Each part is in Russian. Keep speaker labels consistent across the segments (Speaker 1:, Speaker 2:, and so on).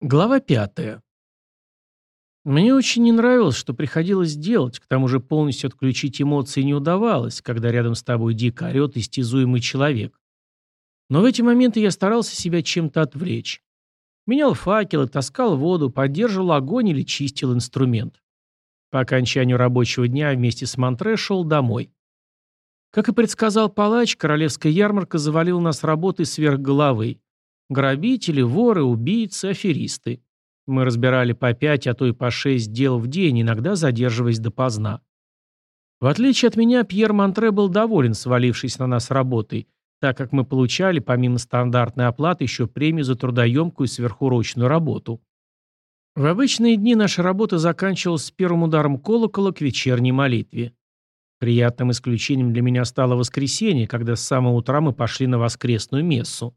Speaker 1: Глава пятая. Мне очень не нравилось, что приходилось делать, к тому же полностью отключить эмоции не удавалось, когда рядом с тобой дико орет истязуемый человек. Но в эти моменты я старался себя чем-то отвлечь. Менял факелы, таскал воду, поддерживал огонь или чистил инструмент. По окончанию рабочего дня вместе с Монтре шел домой. Как и предсказал палач, королевская ярмарка завалила нас работой сверх головы. Грабители, воры, убийцы, аферисты. Мы разбирали по пять, а то и по шесть дел в день, иногда задерживаясь допоздна. В отличие от меня, Пьер Монтре был доволен свалившись на нас работой, так как мы получали, помимо стандартной оплаты, еще премию за трудоемкую сверхурочную работу. В обычные дни наша работа заканчивалась с первым ударом колокола к вечерней молитве. Приятным исключением для меня стало воскресенье, когда с самого утра мы пошли на воскресную мессу.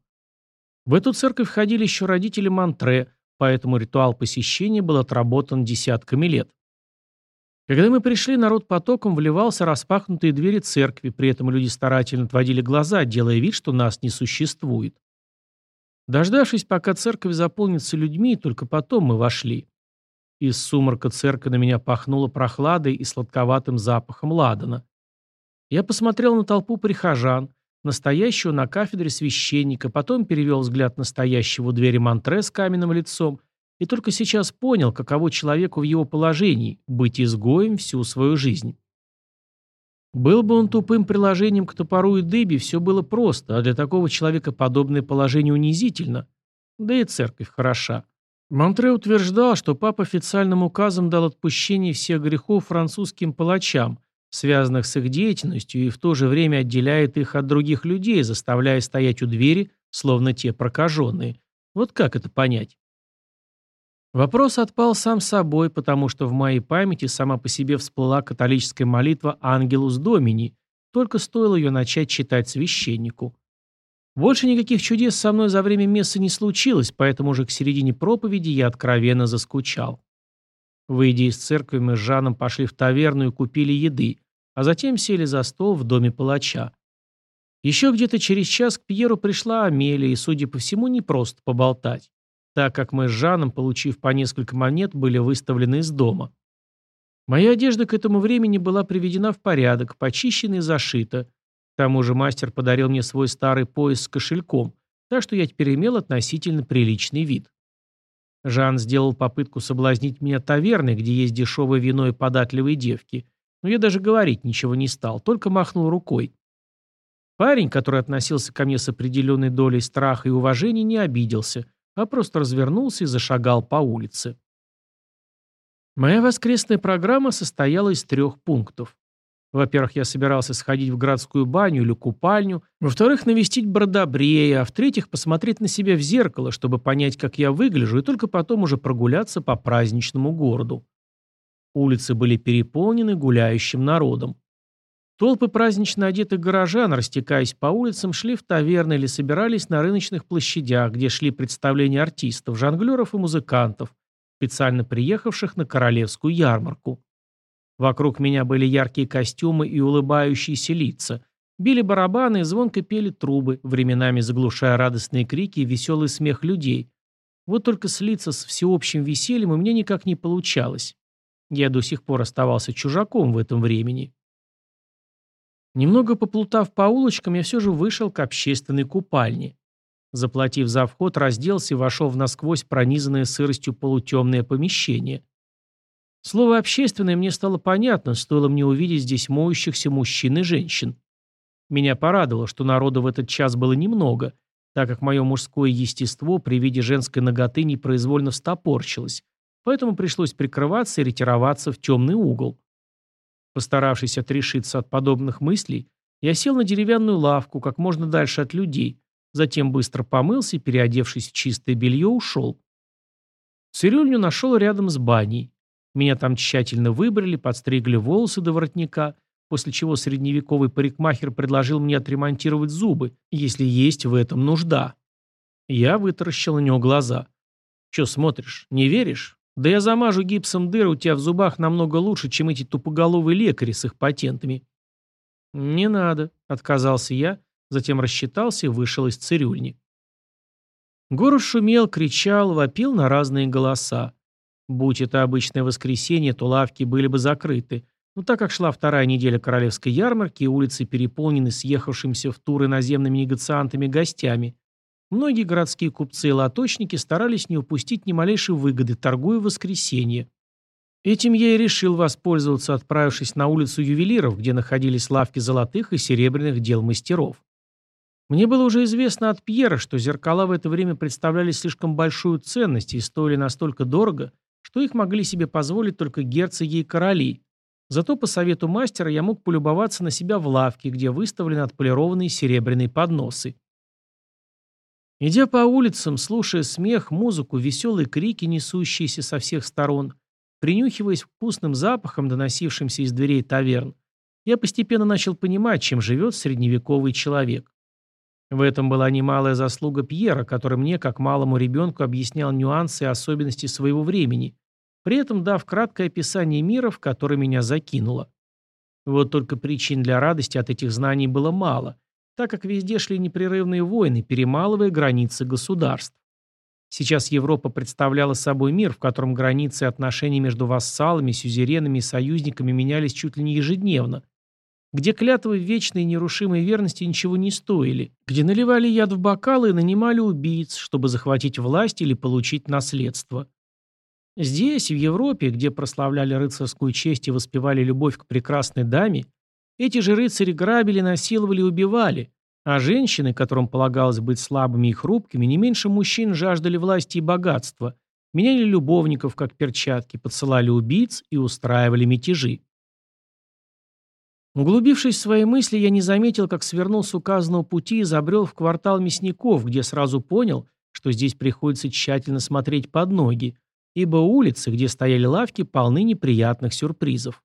Speaker 1: В эту церковь ходили еще родители Монтре, поэтому ритуал посещения был отработан десятками лет. Когда мы пришли, народ потоком вливался распахнутые двери церкви, при этом люди старательно отводили глаза, делая вид, что нас не существует. Дождавшись, пока церковь заполнится людьми, только потом мы вошли. Из сумрака церкви на меня пахнуло прохладой и сладковатым запахом ладана. Я посмотрел на толпу прихожан, настоящего на кафедре священника, потом перевел взгляд настоящего у двери Монтре с каменным лицом и только сейчас понял, каково человеку в его положении быть изгоем всю свою жизнь. Был бы он тупым приложением к топору и дыбе, все было просто, а для такого человека подобное положение унизительно. Да и церковь хороша. Монтре утверждал, что папа официальным указом дал отпущение всех грехов французским палачам – связанных с их деятельностью, и в то же время отделяет их от других людей, заставляя стоять у двери, словно те прокаженные. Вот как это понять? Вопрос отпал сам собой, потому что в моей памяти сама по себе всплыла католическая молитва «Ангелус Домини», только стоило ее начать читать священнику. Больше никаких чудес со мной за время мессы не случилось, поэтому уже к середине проповеди я откровенно заскучал. Выйдя из церкви, мы с Жаном пошли в таверну и купили еды, а затем сели за стол в доме палача. Еще где-то через час к Пьеру пришла Амелия, и, судя по всему, не просто поболтать, так как мы с Жаном, получив по несколько монет, были выставлены из дома. Моя одежда к этому времени была приведена в порядок, почищена и зашита. К тому же мастер подарил мне свой старый пояс с кошельком, так что я теперь имел относительно приличный вид. Жан сделал попытку соблазнить меня таверной, где есть дешевое вино и податливые девки, но я даже говорить ничего не стал, только махнул рукой. Парень, который относился ко мне с определенной долей страха и уважения, не обиделся, а просто развернулся и зашагал по улице. Моя воскресная программа состояла из трех пунктов. Во-первых, я собирался сходить в городскую баню или купальню. Во-вторых, навестить Бродобрея. А в-третьих, посмотреть на себя в зеркало, чтобы понять, как я выгляжу, и только потом уже прогуляться по праздничному городу. Улицы были переполнены гуляющим народом. Толпы празднично одетых горожан, растекаясь по улицам, шли в таверны или собирались на рыночных площадях, где шли представления артистов, жонглеров и музыкантов, специально приехавших на королевскую ярмарку. Вокруг меня были яркие костюмы и улыбающиеся лица. Били барабаны и звонко пели трубы, временами заглушая радостные крики и веселый смех людей. Вот только слиться с всеобщим весельем у меня никак не получалось. Я до сих пор оставался чужаком в этом времени. Немного поплутав по улочкам, я все же вышел к общественной купальне. Заплатив за вход, разделся и вошел в насквозь пронизанное сыростью полутемное помещение. Слово «общественное» мне стало понятно, стоило мне увидеть здесь моющихся мужчин и женщин. Меня порадовало, что народу в этот час было немного, так как мое мужское естество при виде женской ноготы непроизвольно встопорчилось, поэтому пришлось прикрываться и ретироваться в темный угол. Постаравшись отрешиться от подобных мыслей, я сел на деревянную лавку как можно дальше от людей, затем быстро помылся и, переодевшись в чистое белье, ушел. Цирюльню нашел рядом с баней. Меня там тщательно выбрали, подстригли волосы до воротника, после чего средневековый парикмахер предложил мне отремонтировать зубы, если есть в этом нужда. Я вытаращил на него глаза. «Че смотришь, не веришь? Да я замажу гипсом дыры у тебя в зубах намного лучше, чем эти тупоголовые лекари с их патентами». «Не надо», — отказался я, затем рассчитался и вышел из цирюльни. Город шумел, кричал, вопил на разные голоса. Будь это обычное воскресенье, то лавки были бы закрыты. Но так как шла вторая неделя королевской ярмарки улицы переполнены съехавшимися в туры наземными негациантами гостями, многие городские купцы и лоточники старались не упустить ни малейшей выгоды, торгуя в воскресенье. Этим я и решил воспользоваться, отправившись на улицу ювелиров, где находились лавки золотых и серебряных дел мастеров. Мне было уже известно от Пьера, что зеркала в это время представляли слишком большую ценность и стоили настолько дорого, что их могли себе позволить только герцоги и короли. Зато по совету мастера я мог полюбоваться на себя в лавке, где выставлены отполированные серебряные подносы. Идя по улицам, слушая смех, музыку, веселые крики, несущиеся со всех сторон, принюхиваясь вкусным запахом, доносившимся из дверей таверн, я постепенно начал понимать, чем живет средневековый человек. В этом была немалая заслуга Пьера, который мне, как малому ребенку, объяснял нюансы и особенности своего времени, при этом дав краткое описание мира, в который меня закинуло. Вот только причин для радости от этих знаний было мало, так как везде шли непрерывные войны, перемалывая границы государств. Сейчас Европа представляла собой мир, в котором границы и отношения между вассалами, сюзеренами и союзниками менялись чуть ли не ежедневно, где клятвы вечной и нерушимой верности ничего не стоили, где наливали яд в бокалы и нанимали убийц, чтобы захватить власть или получить наследство. Здесь, в Европе, где прославляли рыцарскую честь и воспевали любовь к прекрасной даме, эти же рыцари грабили, насиловали и убивали, а женщины, которым полагалось быть слабыми и хрупкими, не меньше мужчин жаждали власти и богатства, меняли любовников как перчатки, подсылали убийц и устраивали мятежи. Углубившись в свои мысли, я не заметил, как свернул с указанного пути и забрел в квартал мясников, где сразу понял, что здесь приходится тщательно смотреть под ноги, ибо улицы, где стояли лавки, полны неприятных сюрпризов.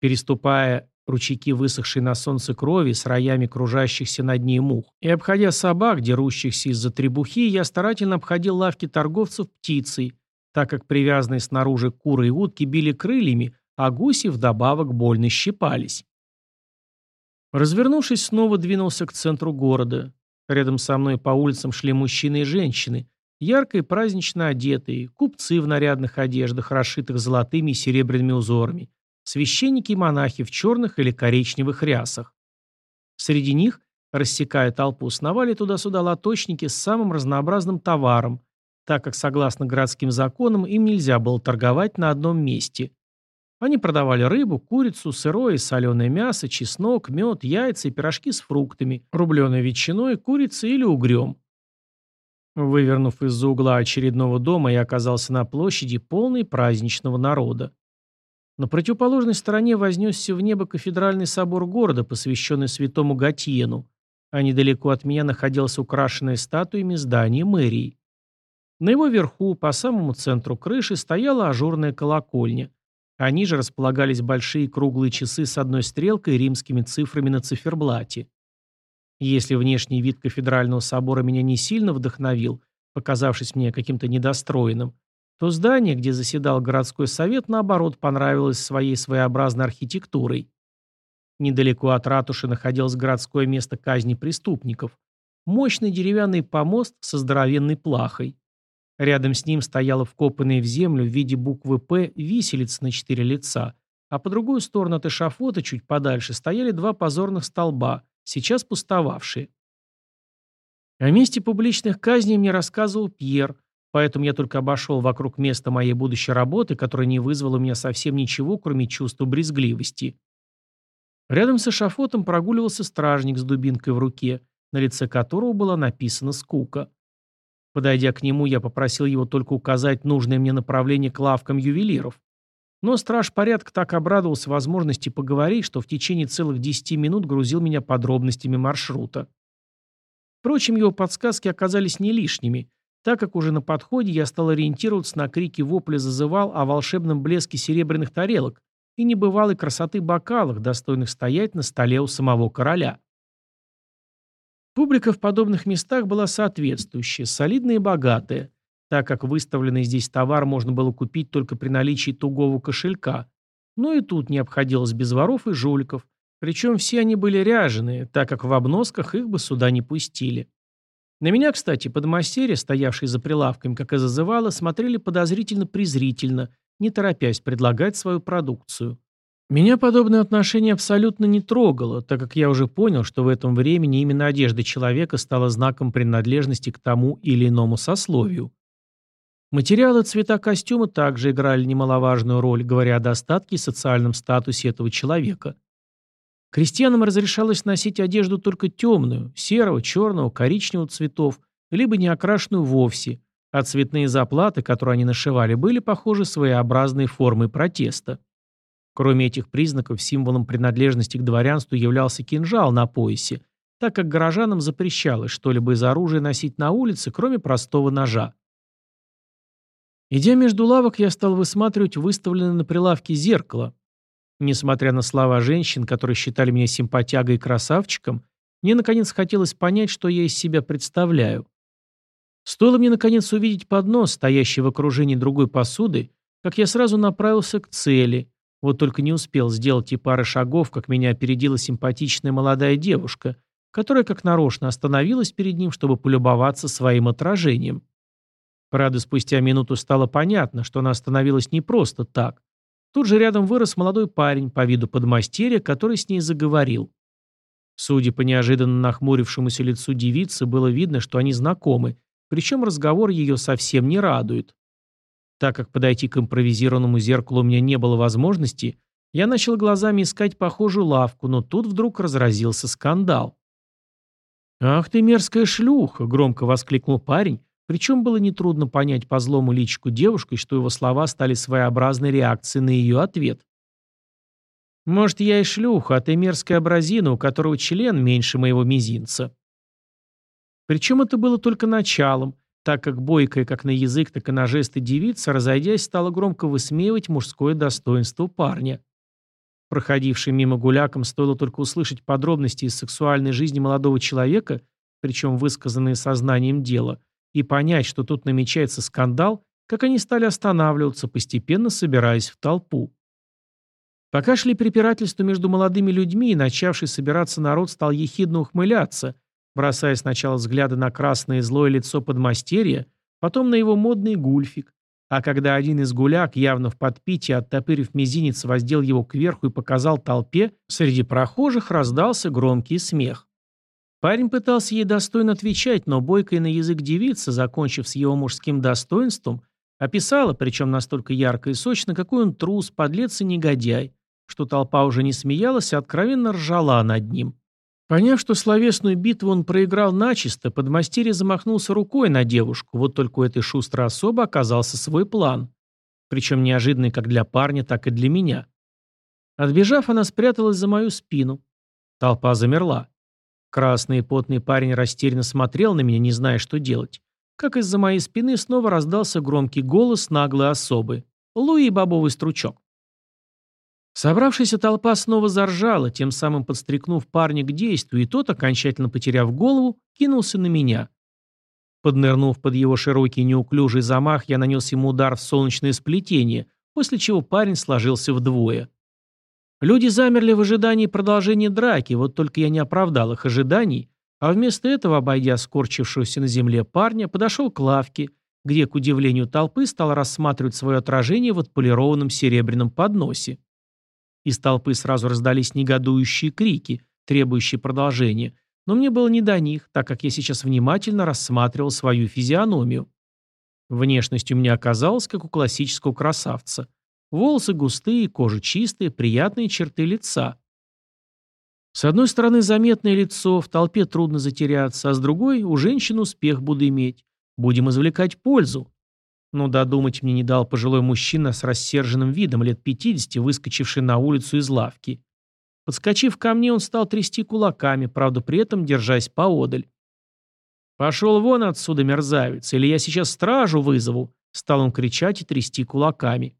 Speaker 1: Переступая ручейки высохшей на солнце крови с роями кружащихся над ней мух, и обходя собак, дерущихся из-за требухи, я старательно обходил лавки торговцев птицей, так как привязанные снаружи куры и утки били крыльями, а гуси вдобавок больно щипались. Развернувшись, снова двинулся к центру города. Рядом со мной по улицам шли мужчины и женщины, ярко и празднично одетые, купцы в нарядных одеждах, расшитых золотыми и серебряными узорами, священники и монахи в черных или коричневых рясах. Среди них, рассекая толпу, сновали туда-сюда лоточники с самым разнообразным товаром, так как, согласно городским законам, им нельзя было торговать на одном месте. Они продавали рыбу, курицу, сырое и соленое мясо, чеснок, мед, яйца и пирожки с фруктами, рубленой ветчиной, курицей или угрем. Вывернув из-за угла очередного дома, я оказался на площади, полной праздничного народа. На противоположной стороне вознесся в небо кафедральный собор города, посвященный святому Гатьену, а недалеко от меня находилось украшенное статуями здание мэрии. На его верху, по самому центру крыши, стояла ажурная колокольня, а ниже располагались большие круглые часы с одной стрелкой и римскими цифрами на циферблате. Если внешний вид кафедрального собора меня не сильно вдохновил, показавшись мне каким-то недостроенным, то здание, где заседал городской совет, наоборот, понравилось своей своеобразной архитектурой. Недалеко от ратуши находилось городское место казни преступников. Мощный деревянный помост со здоровенной плахой. Рядом с ним стояла вкопанная в землю в виде буквы «П» виселица на четыре лица, а по другую сторону от эшафота, чуть подальше, стояли два позорных столба, сейчас пустовавшие. О месте публичных казней мне рассказывал Пьер, Поэтому я только обошел вокруг места моей будущей работы, которая не вызвала у меня совсем ничего, кроме чувства брезгливости. Рядом с эшафотом прогуливался стражник с дубинкой в руке, на лице которого была написана скука. Подойдя к нему, я попросил его только указать нужное мне направление к лавкам ювелиров. Но страж порядка так обрадовался возможности поговорить, что в течение целых десяти минут грузил меня подробностями маршрута. Впрочем, его подсказки оказались не лишними, так как уже на подходе я стал ориентироваться на крики вопли зазывал о волшебном блеске серебряных тарелок и небывалой красоты бокалах, достойных стоять на столе у самого короля. Публика в подобных местах была соответствующая, солидная и богатая, так как выставленный здесь товар можно было купить только при наличии тугого кошелька, но и тут не обходилось без воров и жуликов, причем все они были ряженые, так как в обносках их бы сюда не пустили. На меня, кстати, подмастерья, стоявшие за прилавком, как и зазывало, смотрели подозрительно-презрительно, не торопясь предлагать свою продукцию. Меня подобное отношение абсолютно не трогало, так как я уже понял, что в этом времени именно одежда человека стала знаком принадлежности к тому или иному сословию. Материалы цвета костюма также играли немаловажную роль, говоря о достатке и социальном статусе этого человека. Крестьянам разрешалось носить одежду только темную, серого, черного, коричневого цветов, либо не окрашенную вовсе, а цветные заплаты, которые они нашивали, были похожи своеобразной формой протеста. Кроме этих признаков, символом принадлежности к дворянству являлся кинжал на поясе, так как горожанам запрещалось что-либо из оружия носить на улице, кроме простого ножа. Идя между лавок, я стал высматривать выставленное на прилавке зеркало. Несмотря на слова женщин, которые считали меня симпатягой и красавчиком, мне наконец хотелось понять, что я из себя представляю. Стоило мне наконец увидеть поднос, стоящий в окружении другой посуды, как я сразу направился к цели, вот только не успел сделать и пары шагов, как меня опередила симпатичная молодая девушка, которая как нарочно остановилась перед ним, чтобы полюбоваться своим отражением. Правда, спустя минуту стало понятно, что она остановилась не просто так. Тут же рядом вырос молодой парень по виду подмастерья, который с ней заговорил. Судя по неожиданно нахмурившемуся лицу девицы, было видно, что они знакомы, причем разговор ее совсем не радует. Так как подойти к импровизированному зеркалу у меня не было возможности, я начал глазами искать похожую лавку, но тут вдруг разразился скандал. «Ах ты мерзкая шлюха!» — громко воскликнул парень, причем было нетрудно понять по злому личику девушки, что его слова стали своеобразной реакцией на ее ответ. «Может, я и шлюха, а ты мерзкая абразина, у которого член меньше моего мизинца». Причем это было только началом, так как бойкая как на язык, так и на жесты девица, разойдясь, стала громко высмеивать мужское достоинство парня. Проходившим мимо гулякам стоило только услышать подробности из сексуальной жизни молодого человека, причем высказанные сознанием дела, и понять, что тут намечается скандал, как они стали останавливаться, постепенно собираясь в толпу. Пока шли препирательства между молодыми людьми, и начавший собираться народ стал ехидно ухмыляться, бросая сначала взгляды на красное злое лицо подмастерья, потом на его модный гульфик, а когда один из гуляк, явно в подпитии, оттопырив мизинец, воздел его кверху и показал толпе, среди прохожих раздался громкий смех. Парень пытался ей достойно отвечать, но бойкая на язык девица, закончив с его мужским достоинством, описала, причем настолько ярко и сочно, какой он трус, подлец и негодяй, что толпа уже не смеялась, а откровенно ржала над ним. Поняв, что словесную битву он проиграл начисто, подмастерье замахнулся рукой на девушку, вот только у этой шустрой особы оказался свой план. Причем неожиданный как для парня, так и для меня. Отбежав, она спряталась за мою спину. Толпа замерла. Красный и потный парень растерянно смотрел на меня, не зная, что делать. Как из-за моей спины снова раздался громкий голос наглой особы. Луи бобовый стручок. Собравшаяся толпа снова заржала, тем самым подстрекнув парня к действию, и тот, окончательно потеряв голову, кинулся на меня. Поднырнув под его широкий неуклюжий замах, я нанес ему удар в солнечное сплетение, после чего парень сложился вдвое. Люди замерли в ожидании продолжения драки, вот только я не оправдал их ожиданий, а вместо этого, обойдя скорчившегося на земле парня, подошел к лавке, где, к удивлению толпы, стал рассматривать свое отражение в отполированном серебряном подносе. Из толпы сразу раздались негодующие крики, требующие продолжения, но мне было не до них, так как я сейчас внимательно рассматривал свою физиономию. Внешность у меня оказалась, как у классического красавца. Волосы густые, кожа чистая, приятные черты лица. С одной стороны, заметное лицо, в толпе трудно затеряться, а с другой, у женщины успех буду иметь. Будем извлекать пользу. Но додумать мне не дал пожилой мужчина с рассерженным видом, лет 50, выскочивший на улицу из лавки. Подскочив ко мне, он стал трясти кулаками, правда, при этом держась поодаль. «Пошел вон отсюда, мерзавец, или я сейчас стражу вызову!» Стал он кричать и трясти кулаками.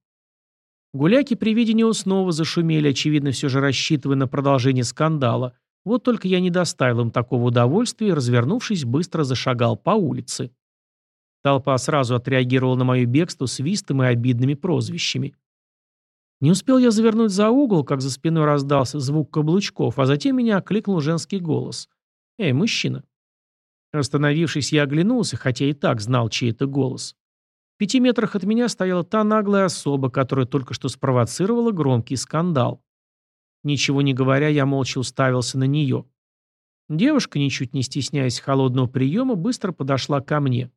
Speaker 1: Гуляки при виде него снова зашумели, очевидно, все же рассчитывая на продолжение скандала. Вот только я не доставил им такого удовольствия и, развернувшись, быстро зашагал по улице. Толпа сразу отреагировала на мое бегство свистом и обидными прозвищами. Не успел я завернуть за угол, как за спиной раздался звук каблучков, а затем меня окликнул женский голос. «Эй, мужчина!» Остановившись, я оглянулся, хотя и так знал, чей это голос. В пяти метрах от меня стояла та наглая особа, которая только что спровоцировала громкий скандал. Ничего не говоря, я молча уставился на нее. Девушка, ничуть не стесняясь холодного приема, быстро подошла ко мне.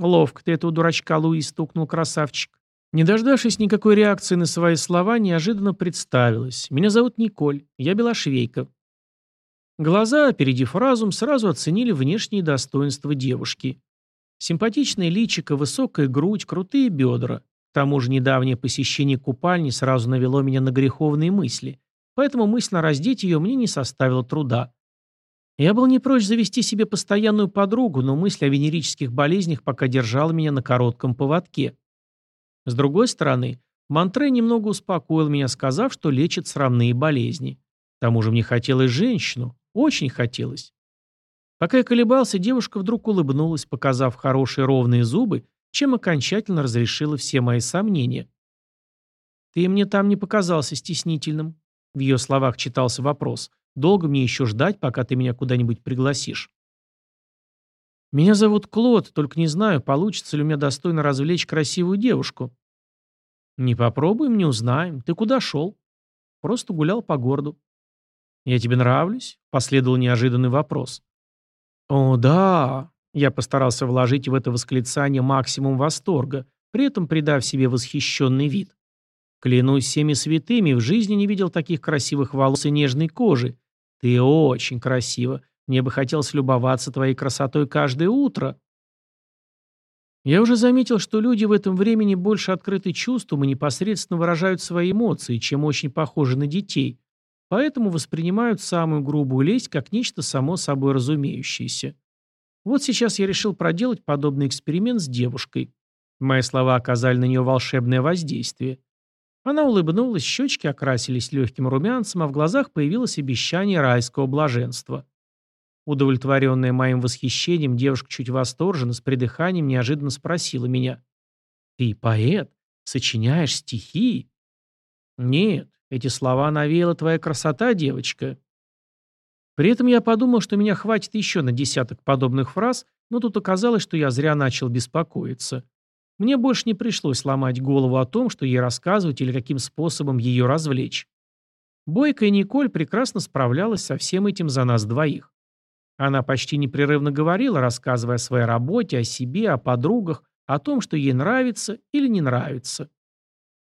Speaker 1: «Ловко ты этого дурачка Луи стукнул, красавчик». Не дождавшись никакой реакции на свои слова, неожиданно представилась. «Меня зовут Николь, я белошвейка». Глаза, опередив разум, сразу оценили внешние достоинства девушки. Симпатичное личико, высокая грудь, крутые бедра. К тому же недавнее посещение купальни сразу навело меня на греховные мысли, поэтому мысленно раздеть ее мне не составило труда. Я был не прочь завести себе постоянную подругу, но мысль о венерических болезнях пока держала меня на коротком поводке. С другой стороны, Монтре немного успокоил меня, сказав, что лечит срамные болезни. К тому же мне хотелось женщину, очень хотелось. Пока я колебался, девушка вдруг улыбнулась, показав хорошие ровные зубы, чем окончательно разрешила все мои сомнения. «Ты мне там не показался стеснительным». В ее словах читался вопрос. «Долго мне еще ждать, пока ты меня куда-нибудь пригласишь?» «Меня зовут Клод, только не знаю, получится ли у меня достойно развлечь красивую девушку». «Не попробуем, не узнаем. Ты куда шел?» «Просто гулял по городу». «Я тебе нравлюсь?» – последовал неожиданный вопрос. «О, да!» – я постарался вложить в это восклицание максимум восторга, при этом придав себе восхищенный вид. Клянусь всеми святыми, в жизни не видел таких красивых волос и нежной кожи. Ты очень красива. Мне бы хотелось любоваться твоей красотой каждое утро. Я уже заметил, что люди в этом времени больше открыты чувством и непосредственно выражают свои эмоции, чем очень похожи на детей, Поэтому воспринимают самую грубую лесть как нечто само собой разумеющееся. Вот сейчас я решил проделать подобный эксперимент с девушкой. Мои слова оказали на нее волшебное воздействие. Она улыбнулась, щечки окрасились легким румянцем, а в глазах появилось обещание райского блаженства. Удовлетворенная моим восхищением, девушка чуть восторженно, с придыханием, неожиданно спросила меня. «Ты поэт? Сочиняешь стихи?» «Нет, эти слова навеяла твоя красота, девочка. При этом я подумал, что меня хватит еще на десяток подобных фраз, но тут оказалось, что я зря начал беспокоиться. Мне больше не пришлось ломать голову о том, что ей рассказывать или каким способом ее развлечь. Бойкая Николь прекрасно справлялась со всем этим за нас двоих. Она почти непрерывно говорила, рассказывая о своей работе, о себе, о подругах, о том, что ей нравится или не нравится.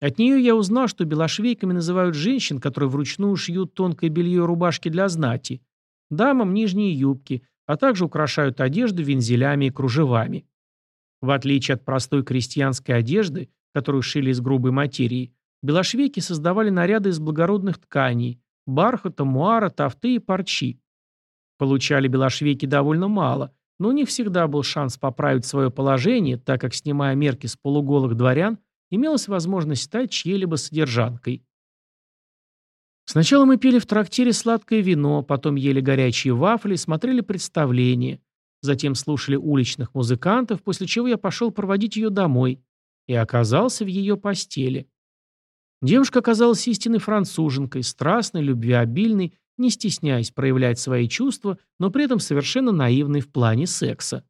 Speaker 1: От нее я узнал, что белошвейками называют женщин, которые вручную шьют тонкое белье и рубашки для знати, дамам нижние юбки, а также украшают одежду вензелями и кружевами. В отличие от простой крестьянской одежды, которую шили из грубой материи, белошвейки создавали наряды из благородных тканей – бархата, муара, тафты и парчи. Получали белошвейки довольно мало, но у них всегда был шанс поправить свое положение, так как, снимая мерки с полуголых дворян, имелась возможность стать чьей-либо содержанкой. Сначала мы пили в трактире сладкое вино, потом ели горячие вафли, смотрели представления, затем слушали уличных музыкантов, после чего я пошел проводить ее домой и оказался в ее постели. Девушка оказалась истинной француженкой, страстной, любвеобильной, не стесняясь проявлять свои чувства, но при этом совершенно наивной в плане секса.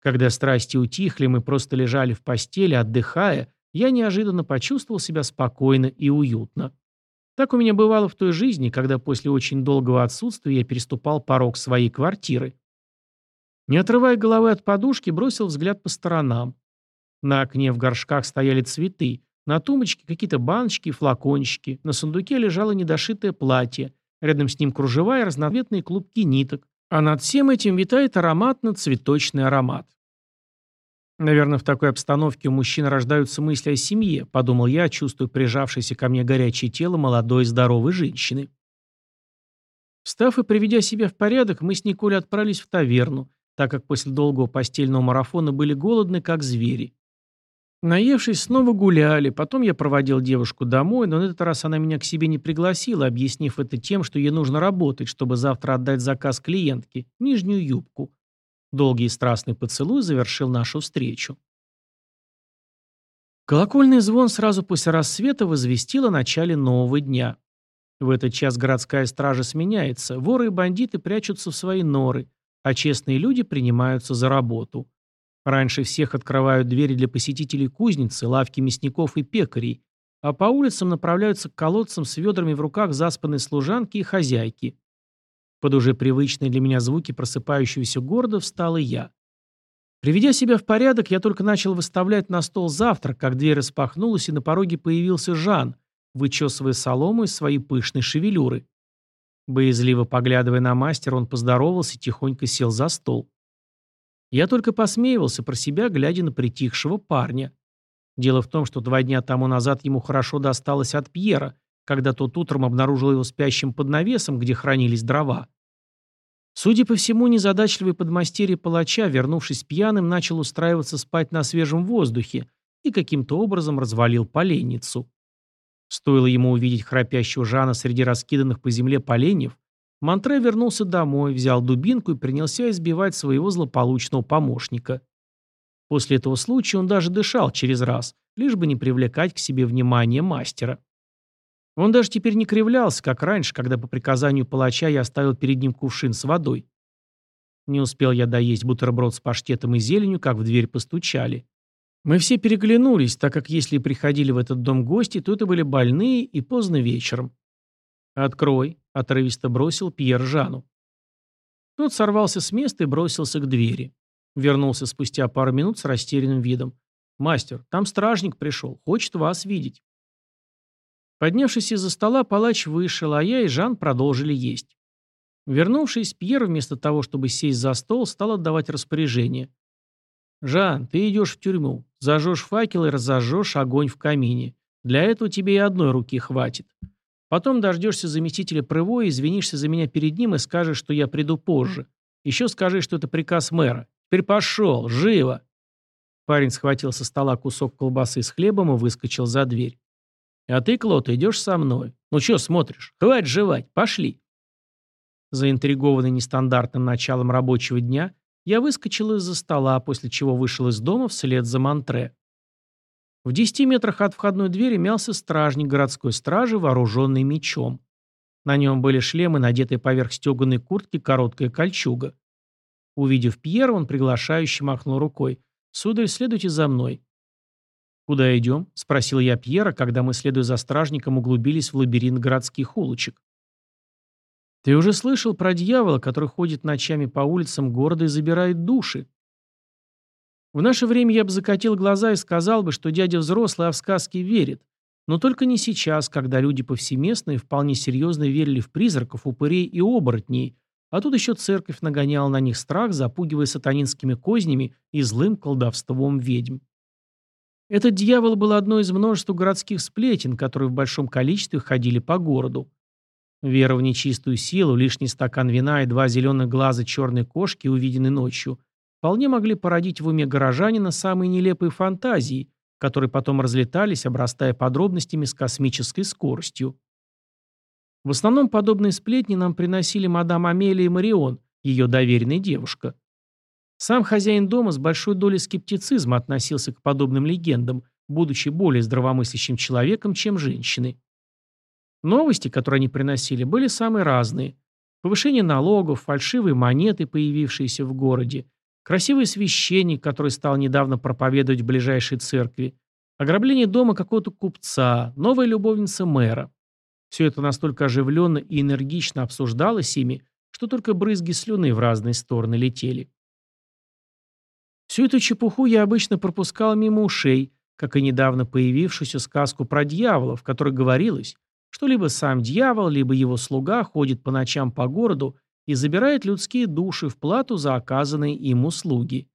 Speaker 1: Когда страсти утихли, мы просто лежали в постели, отдыхая, я неожиданно почувствовал себя спокойно и уютно. Так у меня бывало в той жизни, когда после очень долгого отсутствия я переступал порог своей квартиры. Не отрывая головы от подушки, бросил взгляд по сторонам. На окне в горшках стояли цветы, на тумбочке какие-то баночки и флакончики, на сундуке лежало недошитое платье, рядом с ним кружева и разноцветные клубки ниток, а над всем этим витает ароматно-цветочный аромат. Наверное, в такой обстановке у мужчин рождаются мысли о семье, подумал я, чувствуя прижавшееся ко мне горячее тело молодой здоровой женщины. Встав и приведя себя в порядок, мы с Николей отправились в таверну, так как после долгого постельного марафона были голодны, как звери. Наевшись, снова гуляли, потом я проводил девушку домой, но на этот раз она меня к себе не пригласила, объяснив это тем, что ей нужно работать, чтобы завтра отдать заказ клиентке, нижнюю юбку. Долгий и страстный поцелуй завершил нашу встречу. Колокольный звон сразу после рассвета возвестил о начале нового дня. В этот час городская стража сменяется, воры и бандиты прячутся в свои норы, а честные люди принимаются за работу. Раньше всех открывают двери для посетителей кузницы, лавки мясников и пекарей, а по улицам направляются к колодцам с ведрами в руках заспанной служанки и хозяйки. Под уже привычные для меня звуки просыпающегося города встал и я. Приведя себя в порядок, я только начал выставлять на стол завтрак, как дверь распахнулась, и на пороге появился Жан, вычесывая солому из своей пышной шевелюры. Боязливо поглядывая на мастера, он поздоровался и тихонько сел за стол. Я только посмеивался про себя, глядя на притихшего парня. Дело в том, что два дня тому назад ему хорошо досталось от Пьера, когда тот утром обнаружил его спящим под навесом, где хранились дрова. Судя по всему, незадачливый подмастерье палача, вернувшись пьяным, начал устраиваться спать на свежем воздухе и каким-то образом развалил поленницу. Стоило ему увидеть храпящего Жана среди раскиданных по земле поленьев, Монтре вернулся домой, взял дубинку и принялся избивать своего злополучного помощника. После этого случая он даже дышал через раз, лишь бы не привлекать к себе внимание мастера. Он даже теперь не кривлялся, как раньше, когда по приказанию палача я оставил перед ним кувшин с водой. Не успел я доесть бутерброд с паштетом и зеленью, как в дверь постучали. Мы все переглянулись, так как если приходили в этот дом гости, то это были больные и поздно вечером. «Открой», — отрывисто бросил Пьер Жану. Тот сорвался с места и бросился к двери. Вернулся спустя пару минут с растерянным видом. «Мастер, там стражник пришел, хочет вас видеть». Поднявшись из-за стола, палач вышел, а я и Жан продолжили есть. Вернувшись, Пьер вместо того, чтобы сесть за стол, стал отдавать распоряжение. «Жан, ты идешь в тюрьму. Зажжешь факел и разожжешь огонь в камине. Для этого тебе и одной руки хватит. Потом дождешься заместителя Прыво и извинишься за меня перед ним и скажешь, что я приду позже. Еще скажи, что это приказ мэра. Теперь пошел, живо!» Парень схватил со стола кусок колбасы с хлебом и выскочил за дверь. «А ты, Клод, идешь со мной. Ну что смотришь? Хватит жевать, пошли!» Заинтригованный нестандартным началом рабочего дня, я выскочил из-за стола, после чего вышел из дома вслед за Монтре. В десяти метрах от входной двери мялся стражник городской стражи, вооруженный мечом. На нем были шлемы, надетые поверх стеганой куртки короткая кольчуга. Увидев Пьера, он приглашающе махнул рукой. «Сударь, следуйте за мной». «Куда идем?» – спросил я Пьера, когда мы, следуя за стражником, углубились в лабиринт городских улочек. «Ты уже слышал про дьявола, который ходит ночами по улицам города и забирает души?» В наше время я бы закатил глаза и сказал бы, что дядя взрослый, а в сказки верит. Но только не сейчас, когда люди повсеместно и вполне серьезно верили в призраков, упырей и оборотней, а тут еще церковь нагоняла на них страх, запугивая сатанинскими кознями и злым колдовством ведьм. Этот дьявол был одной из множества городских сплетен, которые в большом количестве ходили по городу. Вера в нечистую силу, лишний стакан вина и два зеленых глаза черной кошки, увиденные ночью – вполне могли породить в уме горожанина самые нелепые фантазии, которые потом разлетались, обрастая подробностями с космической скоростью. В основном подобные сплетни нам приносили мадам Амелия Марион, ее доверенная девушка. Сам хозяин дома с большой долей скептицизма относился к подобным легендам, будучи более здравомыслящим человеком, чем женщины. Новости, которые они приносили, были самые разные. Повышение налогов, фальшивые монеты, появившиеся в городе, Красивый священник, который стал недавно проповедовать в ближайшей церкви. Ограбление дома какого-то купца, новая любовница мэра. Все это настолько оживленно и энергично обсуждалось ими, что только брызги слюны в разные стороны летели. Всю эту чепуху я обычно пропускал мимо ушей, как и недавно появившуюся сказку про дьявола, в которой говорилось, что либо сам дьявол, либо его слуга ходит по ночам по городу и забирает людские души в плату за оказанные им услуги.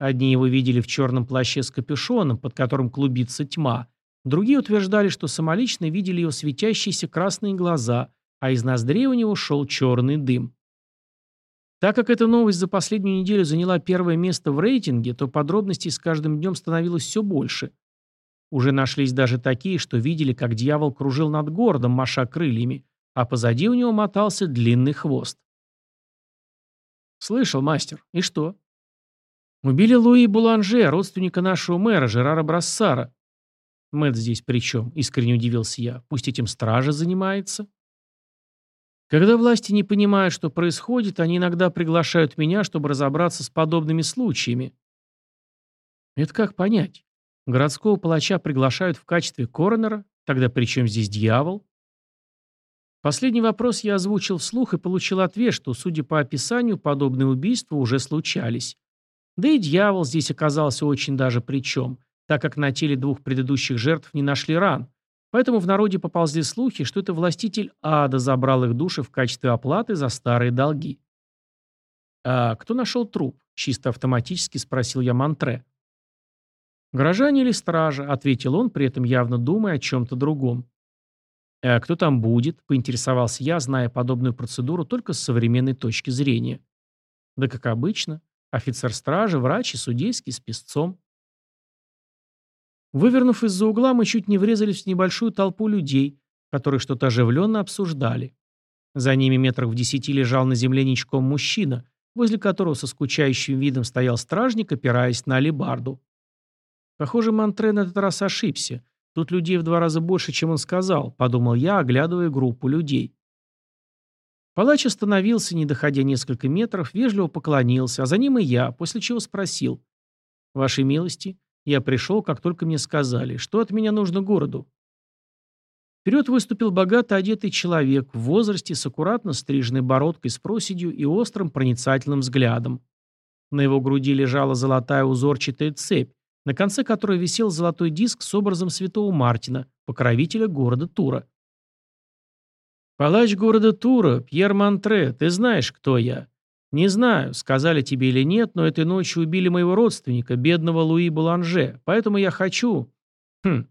Speaker 1: Одни его видели в черном плаще с капюшоном, под которым клубится тьма. Другие утверждали, что самолично видели его светящиеся красные глаза, а из ноздрей у него шел черный дым. Так как эта новость за последнюю неделю заняла первое место в рейтинге, то подробностей с каждым днем становилось все больше. Уже нашлись даже такие, что видели, как дьявол кружил над городом, маша крыльями, а позади у него мотался длинный хвост. «Слышал, мастер. И что?» «Убили Луи Буланже, родственника нашего мэра, Жерара Брассара». «Мэтт здесь при чем?» — искренне удивился я. «Пусть этим стража занимается». Когда власти не понимают, что происходит, они иногда приглашают меня, чтобы разобраться с подобными случаями. Это как понять? Городского палача приглашают в качестве коронера? Тогда при чем здесь дьявол? Последний вопрос я озвучил вслух и получил ответ, что, судя по описанию, подобные убийства уже случались. Да и дьявол здесь оказался очень даже при чем, так как на теле двух предыдущих жертв не нашли ран. Поэтому в народе поползли слухи, что это властитель ада забрал их души в качестве оплаты за старые долги. «А кто нашел труп?» – чисто автоматически спросил я Мантре. «Горожане или стража?» – ответил он, при этом явно думая о чем-то другом. «А кто там будет?» – поинтересовался я, зная подобную процедуру только с современной точки зрения. «Да как обычно. Офицер стражи, врач и судейский с песцом». Вывернув из-за угла, мы чуть не врезались в небольшую толпу людей, которые что-то оживленно обсуждали. За ними метрах в десяти лежал на земле ничком мужчина, возле которого со скучающим видом стоял стражник, опираясь на алебарду. Похоже, Монтре на этот раз ошибся. Тут людей в два раза больше, чем он сказал, подумал я, оглядывая группу людей. Палач остановился, не доходя несколько метров, вежливо поклонился, а за ним и я, после чего спросил. «Вашей милости, я пришел, как только мне сказали. Что от меня нужно городу?» Вперед выступил богато одетый человек в возрасте с аккуратно стриженной бородкой с проседью и острым проницательным взглядом. На его груди лежала золотая узорчатая цепь, на конце которой висел золотой диск с образом святого Мартина, покровителя города Тура. «Палач города Тура, Пьер Монтре, ты знаешь, кто я?» «Не знаю, сказали тебе или нет, но этой ночью убили моего родственника, бедного Луи Буланже, поэтому я хочу...» «Хм,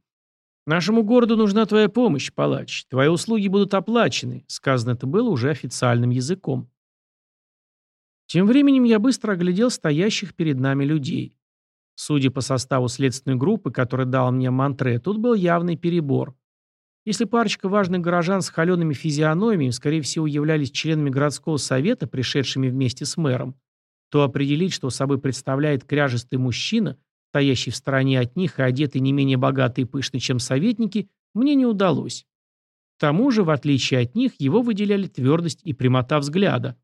Speaker 1: нашему городу нужна твоя помощь, палач. Твои услуги будут оплачены», сказано это было уже официальным языком. Тем временем я быстро оглядел стоящих перед нами людей. Судя по составу следственной группы, который дал мне Монтре, тут был явный перебор. Если парочка важных горожан с холеными физиономиями, скорее всего, являлись членами городского совета, пришедшими вместе с мэром, то определить, что собой представляет кряжестый мужчина, стоящий в стороне от них и одетый не менее богато и пышно, чем советники, мне не удалось. К тому же, в отличие от них, его выделяли твердость и прямота взгляда.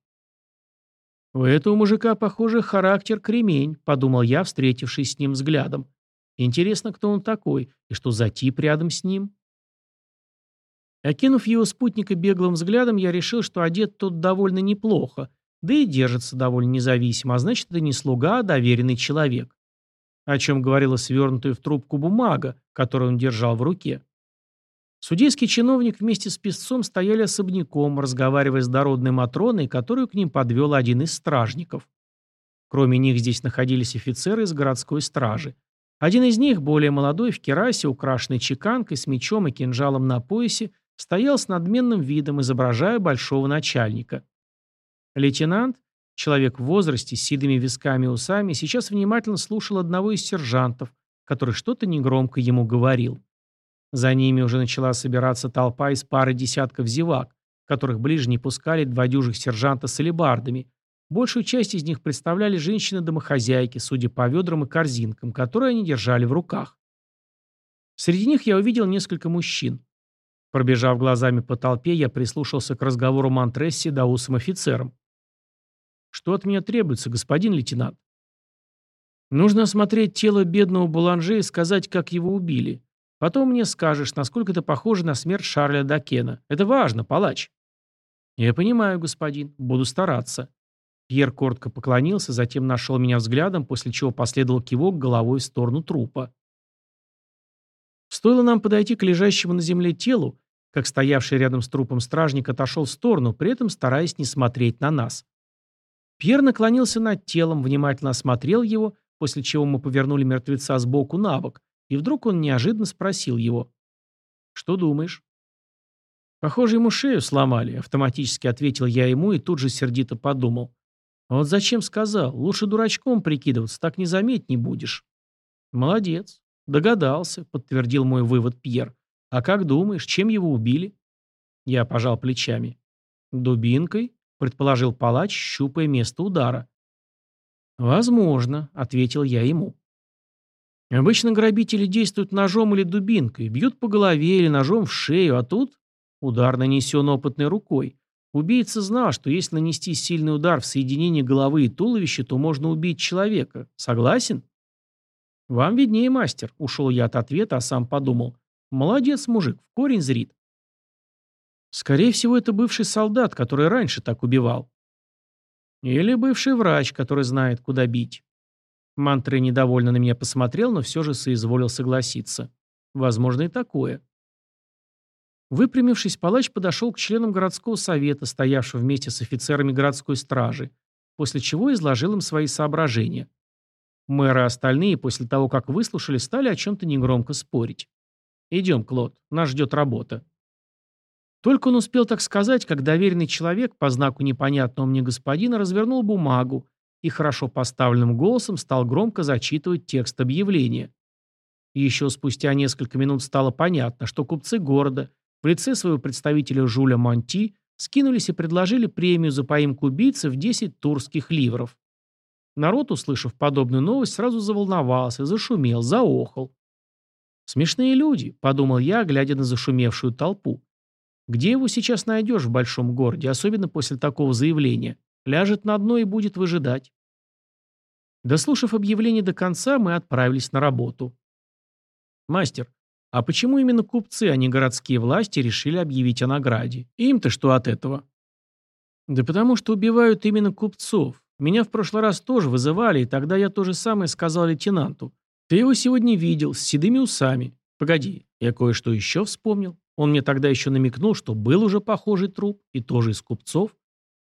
Speaker 1: «У этого мужика, похоже, характер кремень», — подумал я, встретившись с ним взглядом. «Интересно, кто он такой и что за тип рядом с ним?» Окинув его спутника беглым взглядом, я решил, что одет тот довольно неплохо, да и держится довольно независимо, а значит, это не слуга, а доверенный человек. О чем говорила свернутая в трубку бумага, которую он держал в руке. Судейский чиновник вместе с песцом стояли особняком, разговаривая с дородной Матроной, которую к ним подвел один из стражников. Кроме них здесь находились офицеры из городской стражи. Один из них, более молодой, в керасе, украшенный чеканкой, с мечом и кинжалом на поясе, стоял с надменным видом, изображая большого начальника. Лейтенант, человек в возрасте, с седыми висками и усами, сейчас внимательно слушал одного из сержантов, который что-то негромко ему говорил. За ними уже начала собираться толпа из пары десятков зевак, которых ближе не пускали два дюжих сержанта с алебардами. Большую часть из них представляли женщины-домохозяйки, судя по ведрам и корзинкам, которые они держали в руках. Среди них я увидел несколько мужчин. Пробежав глазами по толпе, я прислушался к разговору Монтресси с даусом офицером. «Что от меня требуется, господин лейтенант?» «Нужно осмотреть тело бедного Буланже и сказать, как его убили. Потом мне скажешь, насколько это похоже на смерть Шарля Дакена. Это важно, палач». «Я понимаю, господин. Буду стараться». Пьер коротко поклонился, затем нашел меня взглядом, после чего последовал кивок головой в сторону трупа. Стоило нам подойти к лежащему на земле телу, как стоявший рядом с трупом стражник отошел в сторону, при этом стараясь не смотреть на нас. Пьер наклонился над телом, внимательно осмотрел его, после чего мы повернули мертвеца сбоку на бок, и вдруг он неожиданно спросил его. «Что думаешь?» «Похоже, ему шею сломали», — автоматически ответил я ему и тут же сердито подумал. «А вот зачем сказал? Лучше дурачком прикидываться, так не заметь не будешь». «Молодец. Догадался», — подтвердил мой вывод Пьер. «А как думаешь, чем его убили?» Я пожал плечами. «Дубинкой?» — предположил палач, щупая место удара. «Возможно», — ответил я ему. Обычно грабители действуют ножом или дубинкой, бьют по голове или ножом в шею, а тут удар нанесен опытной рукой. Убийца знал, что если нанести сильный удар в соединение головы и туловища, то можно убить человека. Согласен? Вам виднее, мастер. Ушел я от ответа, а сам подумал. Молодец, мужик, в корень зрит. Скорее всего, это бывший солдат, который раньше так убивал. Или бывший врач, который знает, куда бить. Мантры недовольно на меня посмотрел, но все же соизволил согласиться. Возможно и такое. Выпрямившись, палач подошел к членам городского совета, стоявшего вместе с офицерами городской стражи, после чего изложил им свои соображения. Мэры и остальные, после того, как выслушали, стали о чем-то негромко спорить. «Идем, Клод, нас ждет работа». Только он успел так сказать, как доверенный человек по знаку непонятного мне господина развернул бумагу и хорошо поставленным голосом стал громко зачитывать текст объявления. еще спустя несколько минут стало понятно, что купцы города в лице своего представителя Жуля Монти скинулись и предложили премию за поимку убийцы в 10 турских ливров. Народ, услышав подобную новость, сразу заволновался, зашумел, заохал. «Смешные люди», — подумал я, глядя на зашумевшую толпу. Где его сейчас найдешь в большом городе, особенно после такого заявления? Ляжет на дно и будет выжидать. Дослушав объявление до конца, мы отправились на работу. Мастер, а почему именно купцы, а не городские власти решили объявить о награде? Им-то что от этого? Да потому что убивают именно купцов. Меня в прошлый раз тоже вызывали, и тогда я то же самое сказал лейтенанту. Ты его сегодня видел, с седыми усами. Погоди, я кое-что еще вспомнил. Он мне тогда еще намекнул, что был уже похожий труп, и тоже из купцов.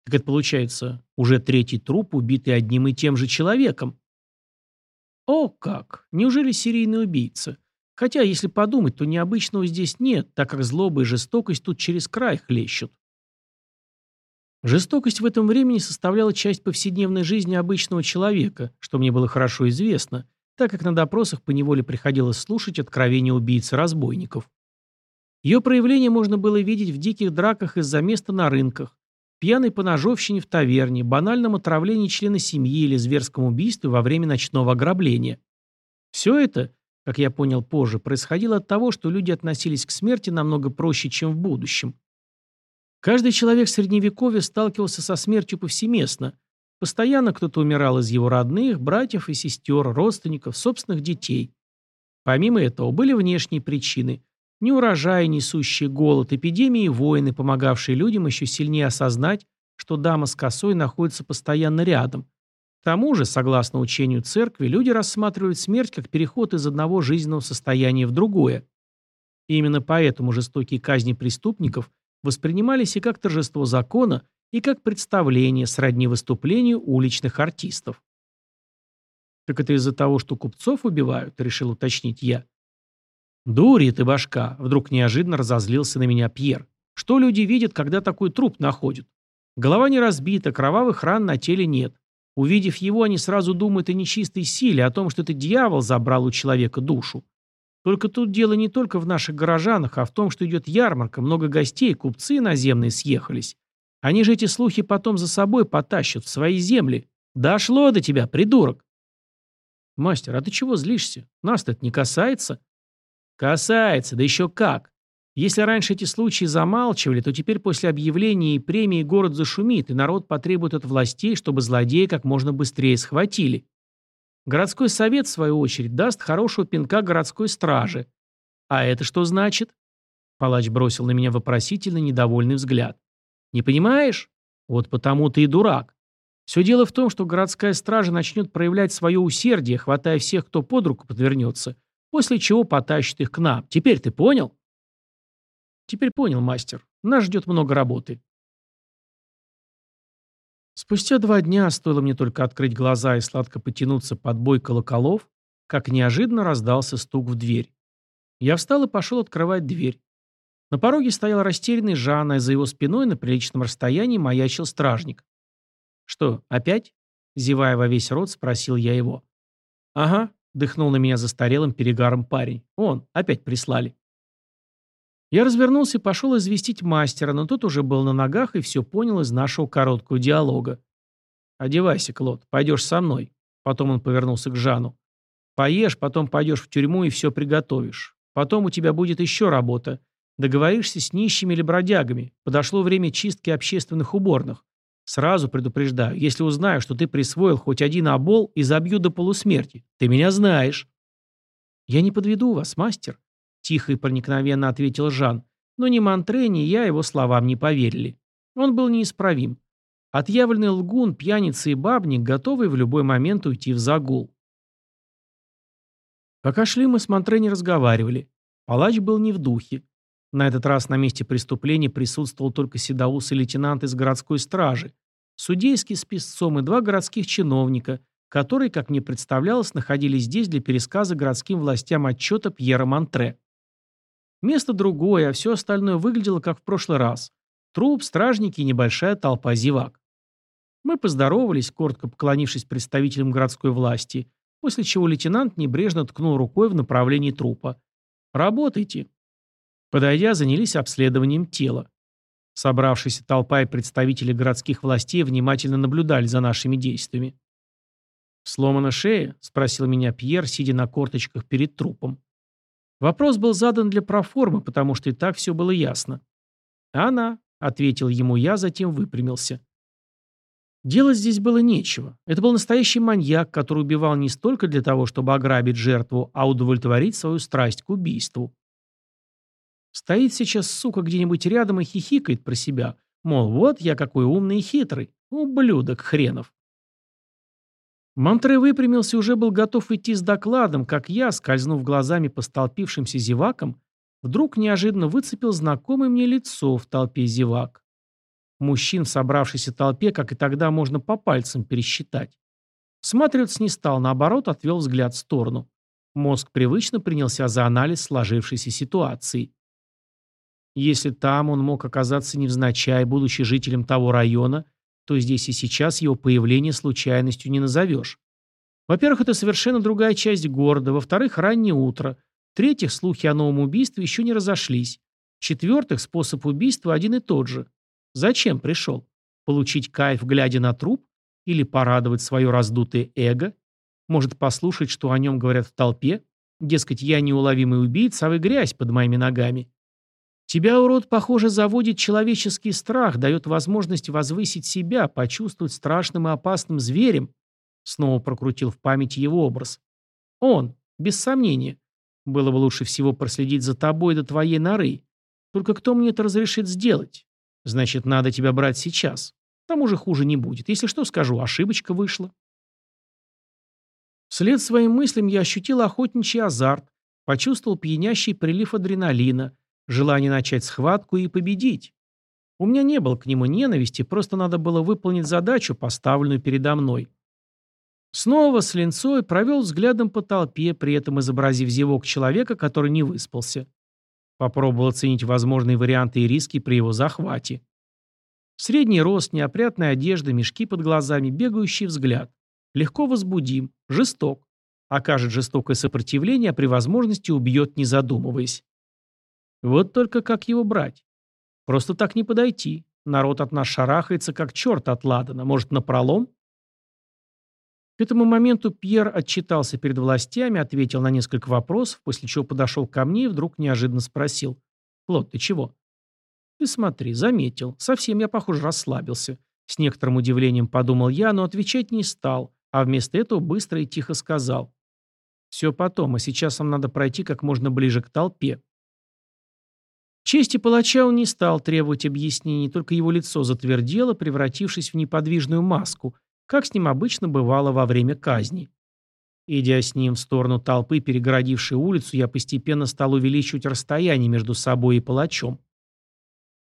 Speaker 1: Так это получается уже третий труп, убитый одним и тем же человеком. О как! Неужели серийный убийца? Хотя, если подумать, то необычного здесь нет, так как злоба и жестокость тут через край хлещут. Жестокость в этом времени составляла часть повседневной жизни обычного человека, что мне было хорошо известно, так как на допросах поневоле приходилось слушать откровения убийцы-разбойников. Ее проявление можно было видеть в диких драках из-за места на рынках, пьяной поножовщине в таверне, банальном отравлении члена семьи или зверском убийстве во время ночного ограбления. Все это, как я понял позже, происходило от того, что люди относились к смерти намного проще, чем в будущем. Каждый человек Средневековья сталкивался со смертью повсеместно. Постоянно кто-то умирал из его родных, братьев и сестер, родственников, собственных детей. Помимо этого были внешние причины – Неурожаи, несущие голод, эпидемии и войны, помогавшие людям еще сильнее осознать, что дама с косой находится постоянно рядом. К тому же, согласно учению церкви, люди рассматривают смерть как переход из одного жизненного состояния в другое. И именно поэтому жестокие казни преступников воспринимались и как торжество закона, и как представление сродни выступлению уличных артистов. «Так это из-за того, что купцов убивают?» – решил уточнить я. «Дури ты башка!» — вдруг неожиданно разозлился на меня Пьер. «Что люди видят, когда такой труп находят? Голова не разбита, кровавых ран на теле нет. Увидев его, они сразу думают о нечистой силе, о том, что это дьявол забрал у человека душу. Только тут дело не только в наших горожанах, а в том, что идет ярмарка, много гостей, купцы наземные съехались. Они же эти слухи потом за собой потащат в свои земли. Дошло до тебя, придурок!» «Мастер, а ты чего злишься? Нас-то это не касается?» Касается, да еще как. Если раньше эти случаи замалчивали, то теперь после объявления и премии город зашумит, и народ потребует от властей, чтобы злодея как можно быстрее схватили. Городской совет, в свою очередь, даст хорошего пинка городской страже. А это что значит? Палач бросил на меня вопросительно недовольный взгляд. Не понимаешь? Вот потому ты и дурак. Все дело в том, что городская стража начнет проявлять свое усердие, хватая всех, кто под руку подвернется, после чего потащит их к нам. Теперь ты понял? Теперь понял, мастер. Нас ждет много работы. Спустя два дня, стоило мне только открыть глаза и сладко потянуться под бой колоколов, как неожиданно раздался стук в дверь. Я встал и пошел открывать дверь. На пороге стоял растерянный Жан, а за его спиной на приличном расстоянии маячил стражник. «Что, опять?» — зевая во весь рот, спросил я его. «Ага», Дыхнул на меня застарелым перегаром парень. Он, опять прислали. Я развернулся и пошел известить мастера, но тот уже был на ногах и все понял из нашего короткого диалога. «Одевайся, Клод, пойдешь со мной». Потом он повернулся к Жану. «Поешь, потом пойдешь в тюрьму и все приготовишь. Потом у тебя будет еще работа. Договоришься с нищими или бродягами. Подошло время чистки общественных уборных. Сразу предупреждаю, если узнаю, что ты присвоил хоть один обол и забью до полусмерти. Ты меня знаешь. Я не подведу вас, мастер, тихо и проникновенно ответил Жан. Но ни Монтре, ни я его словам не поверили. Он был неисправим. Отъявленный лгун, пьяница и бабник, готовый в любой момент уйти в загул. Пока шли, мы с Монтре не разговаривали. Палач был не в духе. На этот раз на месте преступления присутствовал только седоусый лейтенант из городской стражи, судейский с писцом и два городских чиновника, которые, как мне представлялось, находились здесь для пересказа городским властям отчета Пьера Монтре. Место другое, а все остальное выглядело как в прошлый раз. Труп, стражники и небольшая толпа зевак. Мы поздоровались, коротко поклонившись представителям городской власти, после чего лейтенант небрежно ткнул рукой в направлении трупа. «Работайте». Подойдя, занялись обследованием тела. Собравшаяся толпа и представители городских властей внимательно наблюдали за нашими действиями. «Сломана шея?» – спросил меня Пьер, сидя на корточках перед трупом. Вопрос был задан для проформы, потому что и так все было ясно. «Она», – ответил ему я, затем выпрямился. Делать здесь было нечего. Это был настоящий маньяк, который убивал не столько для того, чтобы ограбить жертву, а удовлетворить свою страсть к убийству. Стоит сейчас, сука, где-нибудь рядом и хихикает про себя. Мол, вот я какой умный и хитрый. Ублюдок хренов. Монтре выпрямился и уже был готов идти с докладом, как я, скользнув глазами по столпившимся зевакам, вдруг неожиданно выцепил знакомое мне лицо в толпе зевак. Мужчин в собравшейся толпе, как и тогда, можно по пальцам пересчитать. Сматриваться не стал, наоборот, отвел взгляд в сторону. Мозг привычно принялся за анализ сложившейся ситуации. Если там он мог оказаться невзначай, будучи жителем того района, то здесь и сейчас его появление случайностью не назовешь. Во-первых, это совершенно другая часть города, во-вторых, раннее утро, в-третьих, слухи о новом убийстве еще не разошлись, в-четвертых, способ убийства один и тот же. Зачем пришел? Получить кайф, глядя на труп? Или порадовать свое раздутое эго? Может, послушать, что о нем говорят в толпе? Дескать, я неуловимый убийца, а вы грязь под моими ногами. Тебя, урод, похоже, заводит человеческий страх, дает возможность возвысить себя, почувствовать страшным и опасным зверем. Снова прокрутил в памяти его образ. Он, без сомнения. Было бы лучше всего проследить за тобой до твоей норы. Только кто мне это разрешит сделать? Значит, надо тебя брать сейчас. К тому же хуже не будет. Если что, скажу, ошибочка вышла. Вслед своим мыслям я ощутил охотничий азарт, почувствовал пьянящий прилив адреналина, Желание начать схватку и победить. У меня не было к нему ненависти, просто надо было выполнить задачу, поставленную передо мной. Снова с линцой провел взглядом по толпе, при этом изобразив зевок человека, который не выспался. Попробовал оценить возможные варианты и риски при его захвате. Средний рост, неопрятная одежда, мешки под глазами, бегающий взгляд. Легко возбудим, жесток. Окажет жестокое сопротивление, а при возможности убьет, не задумываясь. Вот только как его брать? Просто так не подойти. Народ от нас шарахается, как черт от Ладана. Может, напролом? К этому моменту Пьер отчитался перед властями, ответил на несколько вопросов, после чего подошел ко мне и вдруг неожиданно спросил. «Плод, ты чего?» «Ты смотри, заметил. Совсем я, похоже, расслабился». С некоторым удивлением подумал я, но отвечать не стал, а вместо этого быстро и тихо сказал. «Все потом, а сейчас нам надо пройти как можно ближе к толпе. Чести палача он не стал требовать объяснений, только его лицо затвердело, превратившись в неподвижную маску, как с ним обычно бывало во время казни. Идя с ним в сторону толпы, перегородившей улицу, я постепенно стал увеличивать расстояние между собой и палачом.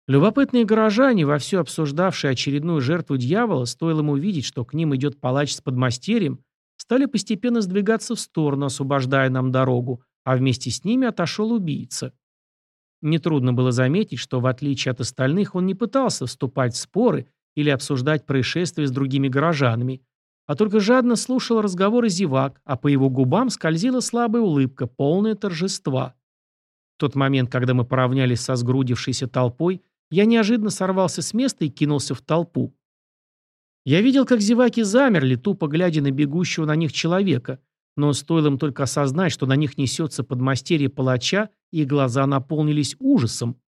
Speaker 1: Любопытные горожане, вовсю обсуждавшие очередную жертву дьявола, стоило ему увидеть, что к ним идет палач с подмастерьем, стали постепенно сдвигаться в сторону, освобождая нам дорогу, а вместе с ними отошел убийца. Нетрудно было заметить, что в отличие от остальных он не пытался вступать в споры или обсуждать происшествия с другими горожанами, а только жадно слушал разговоры зевак, а по его губам скользила слабая улыбка, полная торжества. В тот момент, когда мы поравнялись со сгрудившейся толпой, я неожиданно сорвался с места и кинулся в толпу. Я видел, как зеваки замерли, тупо глядя на бегущего на них человека, но стоило им только осознать, что на них несется подмастерье палача, и глаза наполнились ужасом.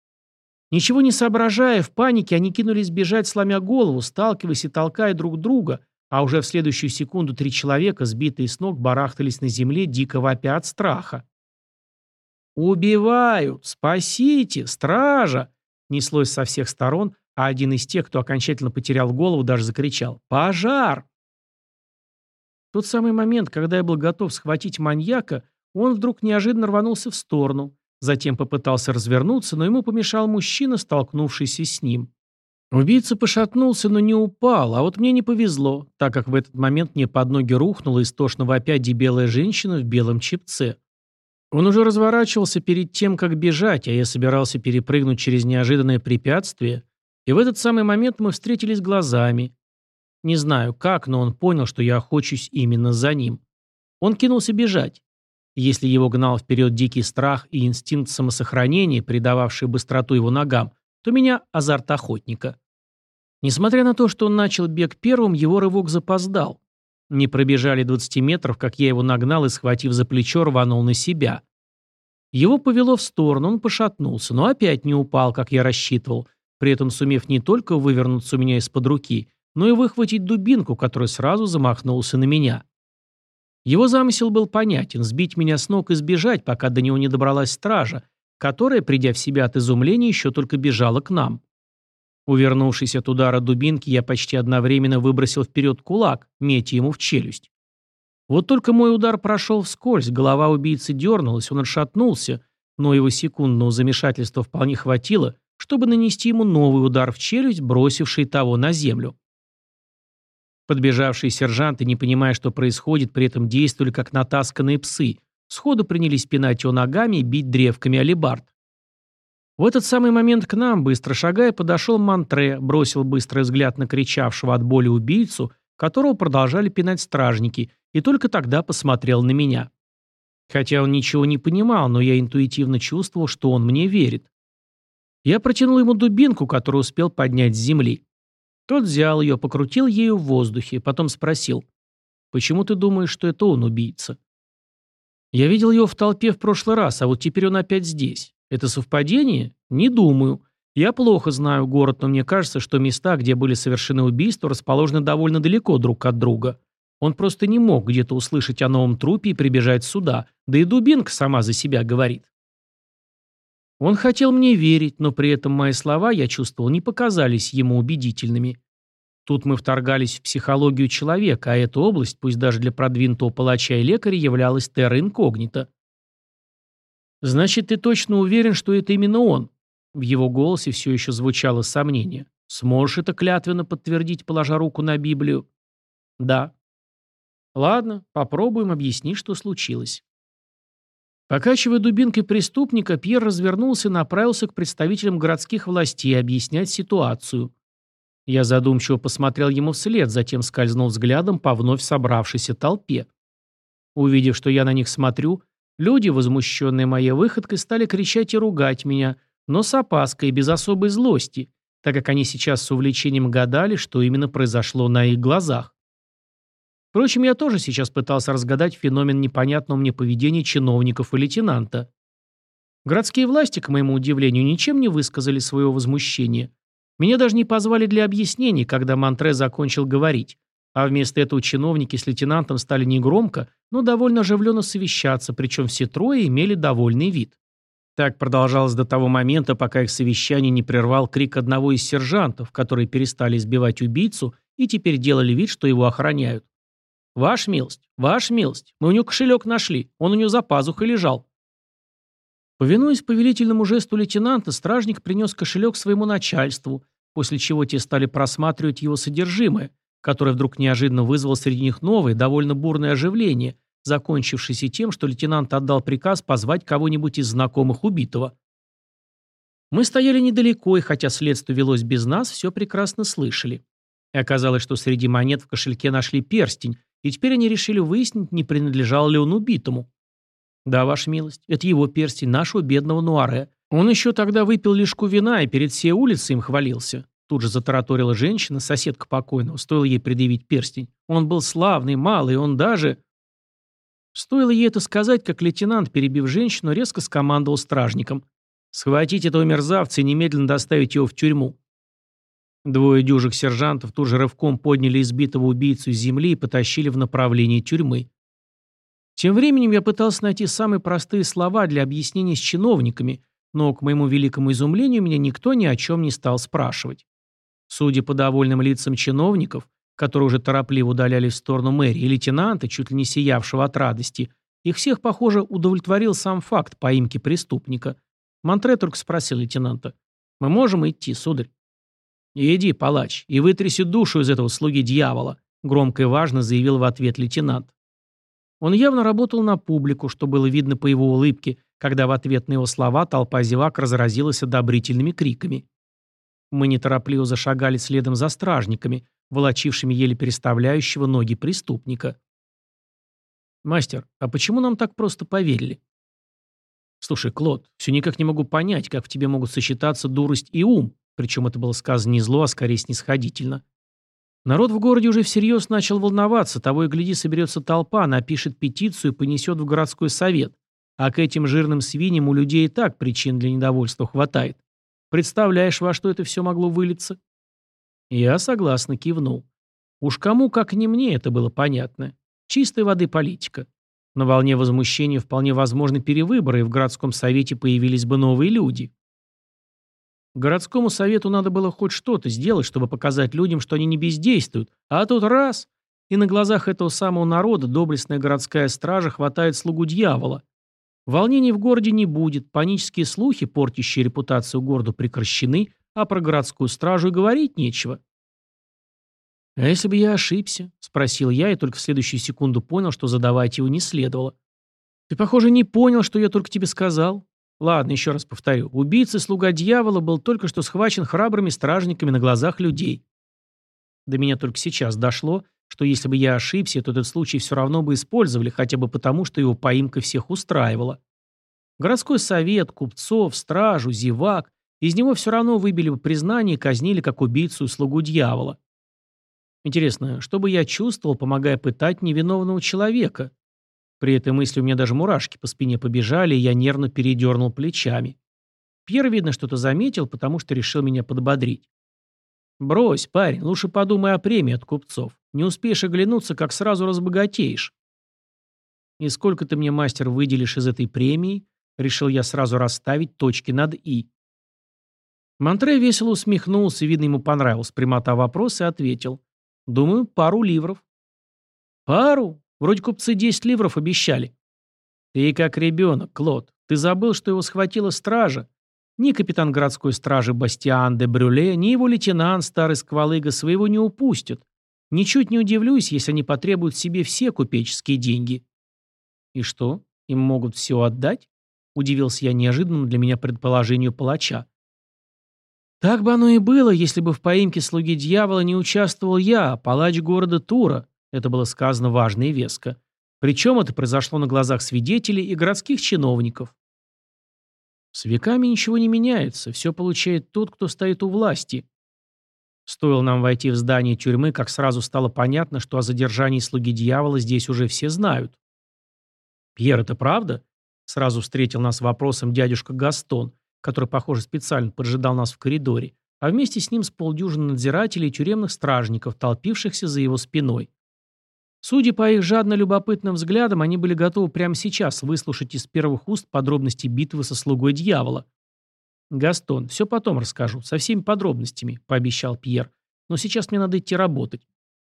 Speaker 1: Ничего не соображая, в панике они кинулись бежать, сломя голову, сталкиваясь и толкая друг друга, а уже в следующую секунду три человека, сбитые с ног, барахтались на земле, дико вопя от страха. «Убивают! Спасите! Стража!» неслось со всех сторон, а один из тех, кто окончательно потерял голову, даже закричал «Пожар!». В тот самый момент, когда я был готов схватить маньяка, он вдруг неожиданно рванулся в сторону, затем попытался развернуться, но ему помешал мужчина, столкнувшийся с ним. Убийца пошатнулся, но не упал, а вот мне не повезло, так как в этот момент мне под ноги рухнула истошно вопя дебелая женщина в белом чепце. Он уже разворачивался перед тем, как бежать, а я собирался перепрыгнуть через неожиданное препятствие, и в этот самый момент мы встретились глазами. Не знаю как, но он понял, что я охочусь именно за ним. Он кинулся бежать. Если его гнал вперед дикий страх и инстинкт самосохранения, придававший быстроту его ногам, то меня азарт охотника. Несмотря на то, что он начал бег первым, его рывок запоздал. Не пробежали 20 метров, как я его нагнал и, схватив за плечо, рванул на себя. Его повело в сторону, он пошатнулся, но опять не упал, как я рассчитывал, при этом сумев не только вывернуться у меня из-под руки, но и выхватить дубинку, которая сразу замахнулся на меня. Его замысел был понятен – сбить меня с ног и сбежать, пока до него не добралась стража, которая, придя в себя от изумления, еще только бежала к нам. Увернувшись от удара дубинки, я почти одновременно выбросил вперед кулак, метя ему в челюсть. Вот только мой удар прошел вскользь, голова убийцы дернулась, он отшатнулся, но его секундного замешательства вполне хватило, чтобы нанести ему новый удар в челюсть, бросивший того на землю. Подбежавшие сержанты, не понимая, что происходит, при этом действовали как натасканные псы, сходу принялись пинать его ногами и бить древками алибард. В этот самый момент к нам, быстро шагая, подошел Монтре, бросил быстрый взгляд на кричавшего от боли убийцу, которого продолжали пинать стражники, и только тогда посмотрел на меня. Хотя он ничего не понимал, но я интуитивно чувствовал, что он мне верит. Я протянул ему дубинку, которую успел поднять с земли. Тот взял ее, покрутил ею в воздухе, потом спросил, «Почему ты думаешь, что это он убийца?» «Я видел его в толпе в прошлый раз, а вот теперь он опять здесь. Это совпадение? Не думаю. Я плохо знаю город, но мне кажется, что места, где были совершены убийства, расположены довольно далеко друг от друга. Он просто не мог где-то услышать о новом трупе и прибежать сюда, да и дубинка сама за себя говорит. Он хотел мне верить, но при этом мои слова, я чувствовал, не показались ему убедительными. Тут мы вторгались в психологию человека, а эта область, пусть даже для продвинутого палача и лекаря, являлась терра инкогнито. «Значит, ты точно уверен, что это именно он?» В его голосе все еще звучало сомнение. «Сможешь это клятвенно подтвердить, положа руку на Библию?» «Да». «Ладно, попробуем объяснить, что случилось». Покачивая дубинкой преступника, Пьер развернулся и направился к представителям городских властей объяснять ситуацию. Я задумчиво посмотрел ему вслед, затем скользнул взглядом по вновь собравшейся толпе. Увидев, что я на них смотрю, Люди, возмущенные моей выходкой, стали кричать и ругать меня, но с опаской и без особой злости, так как они сейчас с увлечением гадали, что именно произошло на их глазах. Впрочем, я тоже сейчас пытался разгадать феномен непонятного мне поведения чиновников и лейтенанта. Городские власти, к моему удивлению, ничем не высказали своего возмущения. Меня даже не позвали для объяснений, когда Монтре закончил говорить. А вместо этого чиновники с лейтенантом стали негромко, но довольно оживленно совещаться, причем все трое имели довольный вид. Так продолжалось до того момента, пока их совещание не прервал крик одного из сержантов, которые перестали избивать убийцу и теперь делали вид, что его охраняют. «Ваш милость, ваш милость, мы у него кошелек нашли, он у него за пазухой лежал». Повинуясь повелительному жесту лейтенанта, стражник принес кошелек своему начальству, после чего те стали просматривать его содержимое, который вдруг неожиданно вызвал среди них новое, довольно бурное оживление, закончившееся тем, что лейтенант отдал приказ позвать кого-нибудь из знакомых убитого. Мы стояли недалеко, и хотя следствие велось без нас, все прекрасно слышали. И оказалось, что среди монет в кошельке нашли перстень, и теперь они решили выяснить, не принадлежал ли он убитому. Да, ваша милость, это его перстень, нашего бедного Нуаре. Он еще тогда выпил лишку вина и перед всей улицей им хвалился. Тут же затараторила женщина, соседка покойного, стоило ей предъявить перстень. Он был славный, малый, он даже... Стоило ей это сказать, как лейтенант, перебив женщину, резко скомандовал стражникам. «Схватить этого мерзавца и немедленно доставить его в тюрьму». Двое дюжих сержантов тут же рывком подняли избитого убийцу с земли и потащили в направлении тюрьмы. Тем временем я пытался найти самые простые слова для объяснения с чиновниками, но, к моему великому изумлению, меня никто ни о чем не стал спрашивать. Судя по довольным лицам чиновников, которые уже торопливо удалялись в сторону мэрии, лейтенанта, чуть ли не сиявшего от радости, их всех, похоже, удовлетворил сам факт поимки преступника. Монтре только спросил лейтенанта, «Мы можем идти, сударь?» «Иди, палач, и вытряси душу из этого слуги дьявола», громко и важно заявил в ответ лейтенант. Он явно работал на публику, что было видно по его улыбке, когда в ответ на его слова толпа зевак разразилась одобрительными криками. Мы неторопливо зашагали следом за стражниками, волочившими еле переставляющего ноги преступника. «Мастер, а почему нам так просто поверили?» «Слушай, Клод, все никак не могу понять, как в тебе могут сочетаться дурость и ум», причем это было сказано не зло, а скорее снисходительно. Народ в городе уже всерьез начал волноваться, того и гляди соберется толпа, напишет петицию и понесет в городской совет. А к этим жирным свиньям у людей и так причин для недовольства хватает. Представляешь, во что это все могло вылиться?» Я согласно кивнул. Уж кому, как не мне, это было понятно. Чистой воды политика. На волне возмущения вполне возможны перевыборы, и в городском совете появились бы новые люди. Городскому совету надо было хоть что-то сделать, чтобы показать людям, что они не бездействуют. А тут раз, и на глазах этого самого народа доблестная городская стража хватает слугу дьявола. Волнений в городе не будет, панические слухи, портящие репутацию города, прекращены, а про городскую стражу и говорить нечего. «А если бы я ошибся?» — спросил я, и только в следующую секунду понял, что задавать его не следовало. «Ты, похоже, не понял, что я только тебе сказал. Ладно, еще раз повторю. Убийца слуга дьявола был только что схвачен храбрыми стражниками на глазах людей. До меня только сейчас дошло, что если бы я ошибся, то этот случай все равно бы использовали, хотя бы потому, что его поимка всех устраивала. Городской совет, купцов, стражу, зевак, из него все равно выбили бы признание и казнили как убийцу и слугу дьявола. Интересно, что бы я чувствовал, помогая пытать невиновного человека? При этой мысли у меня даже мурашки по спине побежали, и я нервно передернул плечами. Пьер, видно, что-то заметил, потому что решил меня подбодрить. «Брось, парень, лучше подумай о премии от купцов. Не успеешь оглянуться, как сразу разбогатеешь». «И сколько ты мне, мастер, выделишь из этой премии?» Решил я сразу расставить точки над «и». Монтре весело усмехнулся, видно, ему понравилась прямота вопроса и ответил. «Думаю, пару ливров». «Пару? Вроде купцы 10 ливров обещали». «Ты как ребенок, Клод. Ты забыл, что его схватила стража. Ни капитан городской стражи Бастиан де Брюле, ни его лейтенант, старый сквалыга, своего не упустят. Ничуть не удивлюсь, если они потребуют себе все купеческие деньги. И что, им могут все отдать? Удивился я неожиданному для меня предположению палача. Так бы оно и было, если бы в поимке слуги дьявола не участвовал я, палач города Тура. Это было сказано важно и веско. Причем это произошло на глазах свидетелей и городских чиновников. С веками ничего не меняется, все получает тот, кто стоит у власти. Стоило нам войти в здание тюрьмы, как сразу стало понятно, что о задержании слуги дьявола здесь уже все знают. «Пьер, это правда?» Сразу встретил нас вопросом дядюшка Гастон, который, похоже, специально поджидал нас в коридоре, а вместе с ним с полдюжины надзирателей и тюремных стражников, толпившихся за его спиной. Судя по их жадно любопытным взглядам, они были готовы прямо сейчас выслушать из первых уст подробности битвы со слугой дьявола. «Гастон, все потом расскажу, со всеми подробностями», — пообещал Пьер. «Но сейчас мне надо идти работать».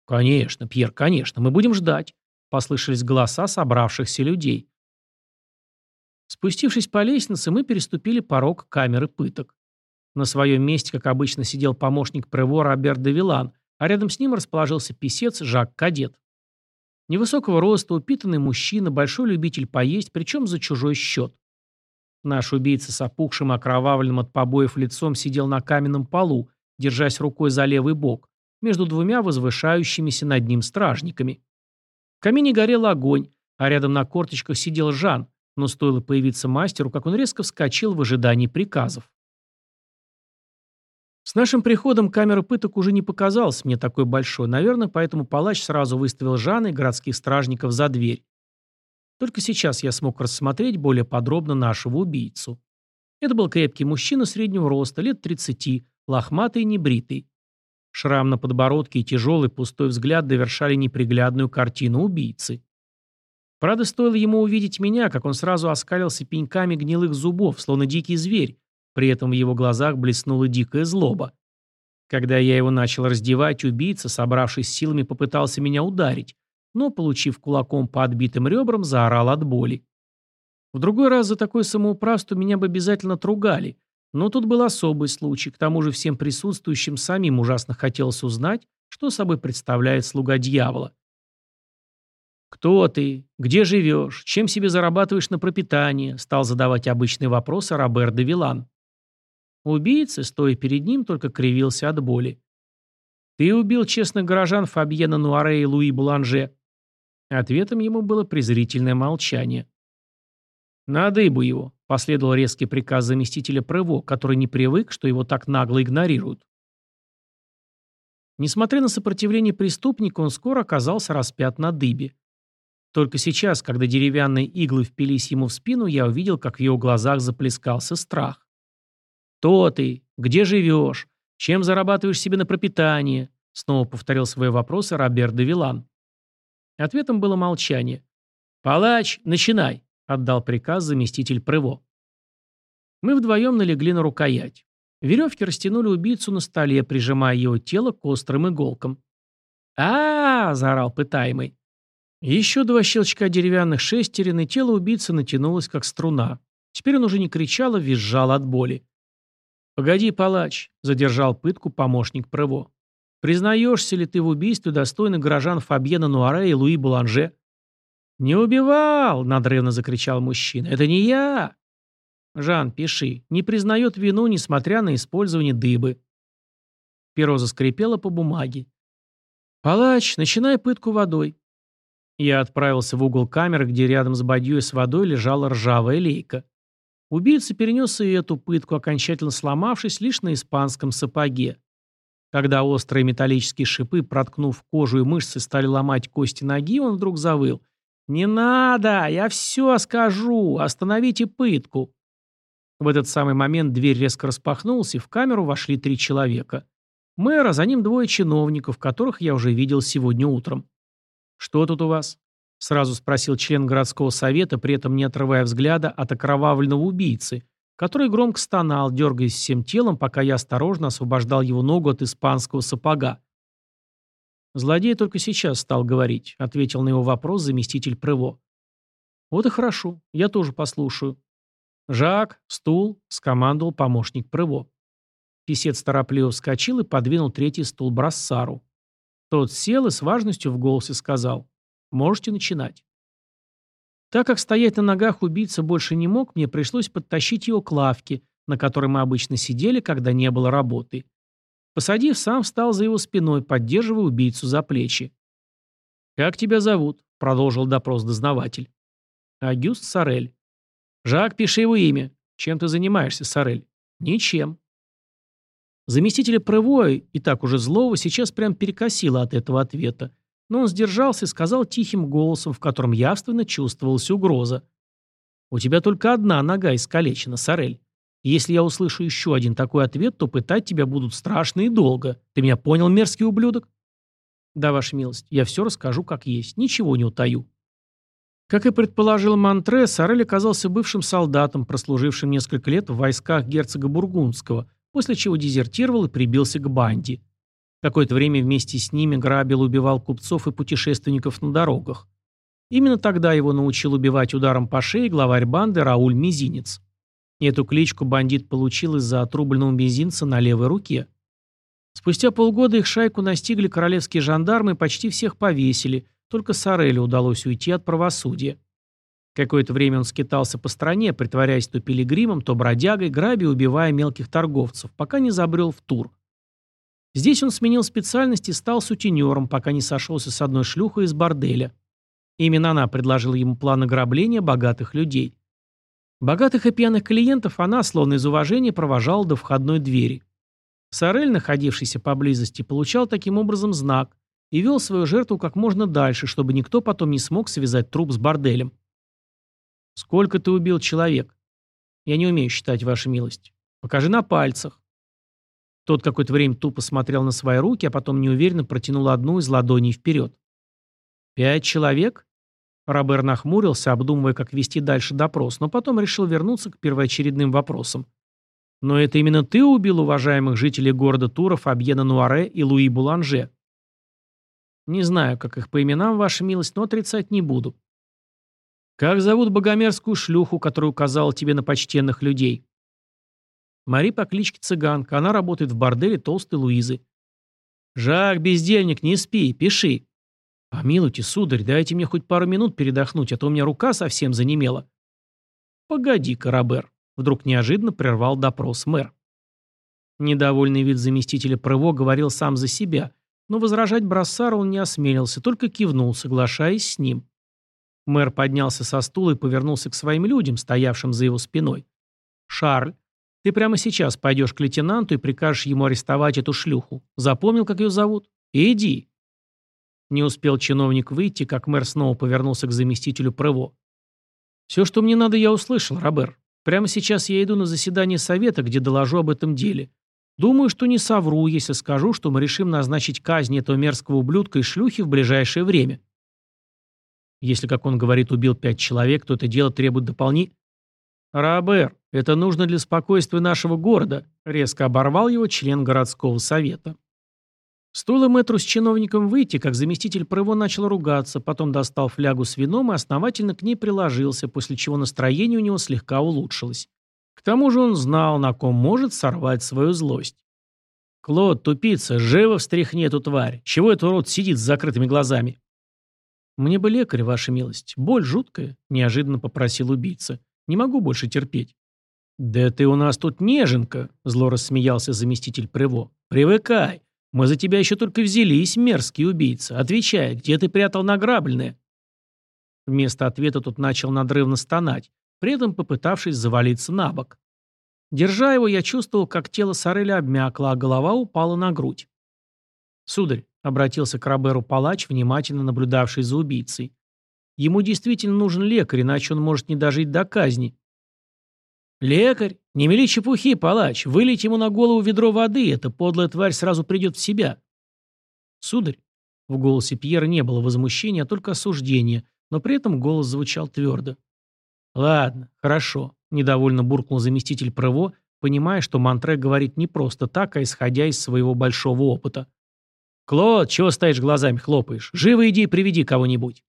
Speaker 1: «Конечно, Пьер, конечно, мы будем ждать», — послышались голоса собравшихся людей. Спустившись по лестнице, мы переступили порог камеры пыток. На своем месте, как обычно, сидел помощник превора Абер де а рядом с ним расположился писец Жак Кадет. Невысокого роста, упитанный мужчина, большой любитель поесть, причем за чужой счет. Наш убийца с опухшим, окровавленным от побоев лицом сидел на каменном полу, держась рукой за левый бок, между двумя возвышающимися над ним стражниками. В камине горел огонь, а рядом на корточках сидел Жан, но стоило появиться мастеру, как он резко вскочил в ожидании приказов. С нашим приходом камера пыток уже не показалась мне такой большой, наверное, поэтому палач сразу выставил Жана и городских стражников за дверь. Только сейчас я смог рассмотреть более подробно нашего убийцу. Это был крепкий мужчина среднего роста, лет 30, лохматый и небритый. Шрам на подбородке и тяжелый пустой взгляд довершали неприглядную картину убийцы. Правда, стоило ему увидеть меня, как он сразу оскалился пеньками гнилых зубов, словно дикий зверь, при этом в его глазах блеснула дикая злоба. Когда я его начал раздевать, убийца, собравшись силами, попытался меня ударить, но, получив кулаком по отбитым ребрам, заорал от боли. В другой раз за такое самоуправство меня бы обязательно тругали, но тут был особый случай, к тому же всем присутствующим самим ужасно хотелось узнать, что собой представляет слуга дьявола. «Кто ты? Где живешь? Чем себе зарабатываешь на пропитание?» стал задавать обычные вопросы Робер де Вилан. Убийца, стоя перед ним, только кривился от боли. «Ты убил честных горожан Фабьена Нуаре и Луи Буланже». Ответом ему было презрительное молчание. «На дыбу его», — последовал резкий приказ заместителя Прево, который не привык, что его так нагло игнорируют. Несмотря на сопротивление преступника, он скоро оказался распят на дыбе. Только сейчас, когда деревянные иглы впились ему в спину, я увидел, как в его глазах заплескался страх. «Кто ты? Где живешь? Чем зарабатываешь себе на пропитание?» Снова повторил свои вопросы Роберт де Вилан. Ответом было молчание. «Палач, начинай!» — отдал приказ заместитель Прево. Мы вдвоем налегли на рукоять. Веревки растянули убийцу на столе, прижимая его тело к острым иголкам. а, -а, -а заорал пытаемый. Еще два щелчка деревянных шестерен, и тело убийцы натянулось, как струна. Теперь он уже не кричал, а визжал от боли. «Погоди, палач», — задержал пытку помощник Прево. «Признаешься ли ты в убийстве достойных горожан Фабьена Нуаре и Луи Буланже?» «Не убивал!» — надрывно закричал мужчина. «Это не я!» «Жан, пиши. Не признает вину, несмотря на использование дыбы». Перо заскрипело по бумаге. «Палач, начинай пытку водой». Я отправился в угол камеры, где рядом с бадьей с водой лежала ржавая лейка. Убийца перенес и эту пытку, окончательно сломавшись лишь на испанском сапоге. Когда острые металлические шипы, проткнув кожу и мышцы, стали ломать кости ноги, он вдруг завыл. «Не надо! Я все скажу! Остановите пытку!» В этот самый момент дверь резко распахнулась, и в камеру вошли три человека. Мэр, а за ним двое чиновников, которых я уже видел сегодня утром. «Что тут у вас?» Сразу спросил член городского совета, при этом не отрывая взгляда от окровавленного убийцы, который громко стонал, дергаясь всем телом, пока я осторожно освобождал его ногу от испанского сапога. «Злодей только сейчас стал говорить», — ответил на его вопрос заместитель Прево. «Вот и хорошо, я тоже послушаю». «Жак, стул», — скомандовал помощник Прево. Писец торопливо вскочил и подвинул третий стул Брассару. Тот сел и с важностью в голосе сказал. Можете начинать. Так как стоять на ногах убийца больше не мог, мне пришлось подтащить его к лавке, на которой мы обычно сидели, когда не было работы. Посадив, сам встал за его спиной, поддерживая убийцу за плечи. «Как тебя зовут?» — продолжил допрос дознаватель. «Агюст Сорель». «Жак, пиши его имя. Чем ты занимаешься, Сорель?» «Ничем». Заместителя Превоя, и так уже злого, сейчас прям перекосило от этого ответа, но он сдержался и сказал тихим голосом, в котором явственно чувствовалась угроза. «У тебя только одна нога искалечена, Сорель. Если я услышу еще один такой ответ, то пытать тебя будут страшно и долго. Ты меня понял, мерзкий ублюдок?» «Да, ваша милость, я все расскажу как есть, ничего не утаю». Как и предположил Монтре, Сорель оказался бывшим солдатом, прослужившим несколько лет в войсках герцога Бургундского, после чего дезертировал и прибился к банде. Какое-то время вместе с ними грабил, убивал купцов и путешественников на дорогах. Именно тогда его научил убивать ударом по шее главарь банды Рауль Мизинец. И эту кличку бандит получил из-за отрубленного мизинца на левой руке. Спустя полгода их шайку настигли королевские жандармы и почти всех повесили, только Сорелю удалось уйти от правосудия. Какое-то время он скитался по стране, притворяясь то пилигримом, то бродягой, грабя убивая мелких торговцев, пока не забрел в тур. Здесь он сменил специальность и стал сутенером, пока не сошелся с одной шлюхой из борделя. Именно она предложила ему план ограбления богатых людей. Богатых и пьяных клиентов она, словно из уважения, провожала до входной двери. Сорель, находившийся поблизости, получал таким образом знак и вел свою жертву как можно дальше, чтобы никто потом не смог связать труп с борделем. Сколько ты убил человек? Я не умею считать, ваша милость. Покажи на пальцах. Тот какое-то время тупо смотрел на свои руки, а потом неуверенно протянул одну из ладоней вперед. «Пять человек?» Робер нахмурился, обдумывая, как вести дальше допрос, но потом решил вернуться к первоочередным вопросам. «Но это именно ты убил уважаемых жителей города Тура Фабьена Нуаре и Луи Буланже?» «Не знаю, как их по именам, ваша милость, но отрицать не буду». «Как зовут богомерзкую шлюху, которая указала тебе на почтенных людей?» «Мари по кличке Цыганка. Она работает в борделе толстой Луизы». «Жак, бездельник, не спи, пиши». «Помилуйте, сударь, дайте мне хоть пару минут передохнуть, а то у меня рука совсем занемела». «Погоди-ка, Робер», — вдруг неожиданно прервал допрос мэр. Недовольный вид заместителя Прево говорил сам за себя, но возражать Брассару он не осмелился, только кивнул, соглашаясь с ним. Мэр поднялся со стула и повернулся к своим людям, стоявшим за его спиной. «Шарль, ты прямо сейчас пойдешь к лейтенанту и прикажешь ему арестовать эту шлюху. Запомнил, как ее зовут? Иди». Не успел чиновник выйти, как мэр снова повернулся к заместителю Прево. «Все, что мне надо, я услышал, Робер. Прямо сейчас я иду на заседание совета, где доложу об этом деле. Думаю, что не совру, если скажу, что мы решим назначить казнь этого мерзкого ублюдка и шлюхи в ближайшее время». Если, как он говорит, убил пять человек, то это дело требует дополнить. «Робер, это нужно для спокойствия нашего города», — резко оборвал его член городского совета. Стоило мэтру с чиновником выйти, как заместитель Прыво начал ругаться, потом достал флягу с вином и основательно к ней приложился, после чего настроение у него слегка улучшилось. К тому же он знал, на ком может сорвать свою злость. «Клод, тупица, живо встряхни эту тварь! Чего этот урод сидит с закрытыми глазами?» «Мне бы лекарь, ваша милость. Боль жуткая», — неожиданно попросил убийца. «Не могу больше терпеть». «Да ты у нас тут неженка», — зло рассмеялся заместитель Прево. «Привыкай. Мы за тебя еще только взялись, мерзкий убийца. Отвечай, где ты прятал награбленное?» Вместо ответа тут начал надрывно стонать, при этом попытавшись завалиться на бок. Держа его, я чувствовал, как тело Сореля обмякло, а голова упала на грудь. «Сударь», — обратился к Роберу палач, внимательно наблюдавший за убийцей. «Ему действительно нужен лекарь, иначе он может не дожить до казни». «Лекарь? Не мели чепухи, палач. Вылить ему на голову ведро воды, эта подлая тварь сразу придет в себя». «Сударь», — в голосе Пьера не было возмущения, а только осуждения, но при этом голос звучал твердо. «Ладно, хорошо», — недовольно буркнул заместитель Прево, понимая, что Монтре говорит не просто так, а исходя из своего большого опыта. «Клод, чего стоишь глазами хлопаешь? Живо иди и приведи кого-нибудь».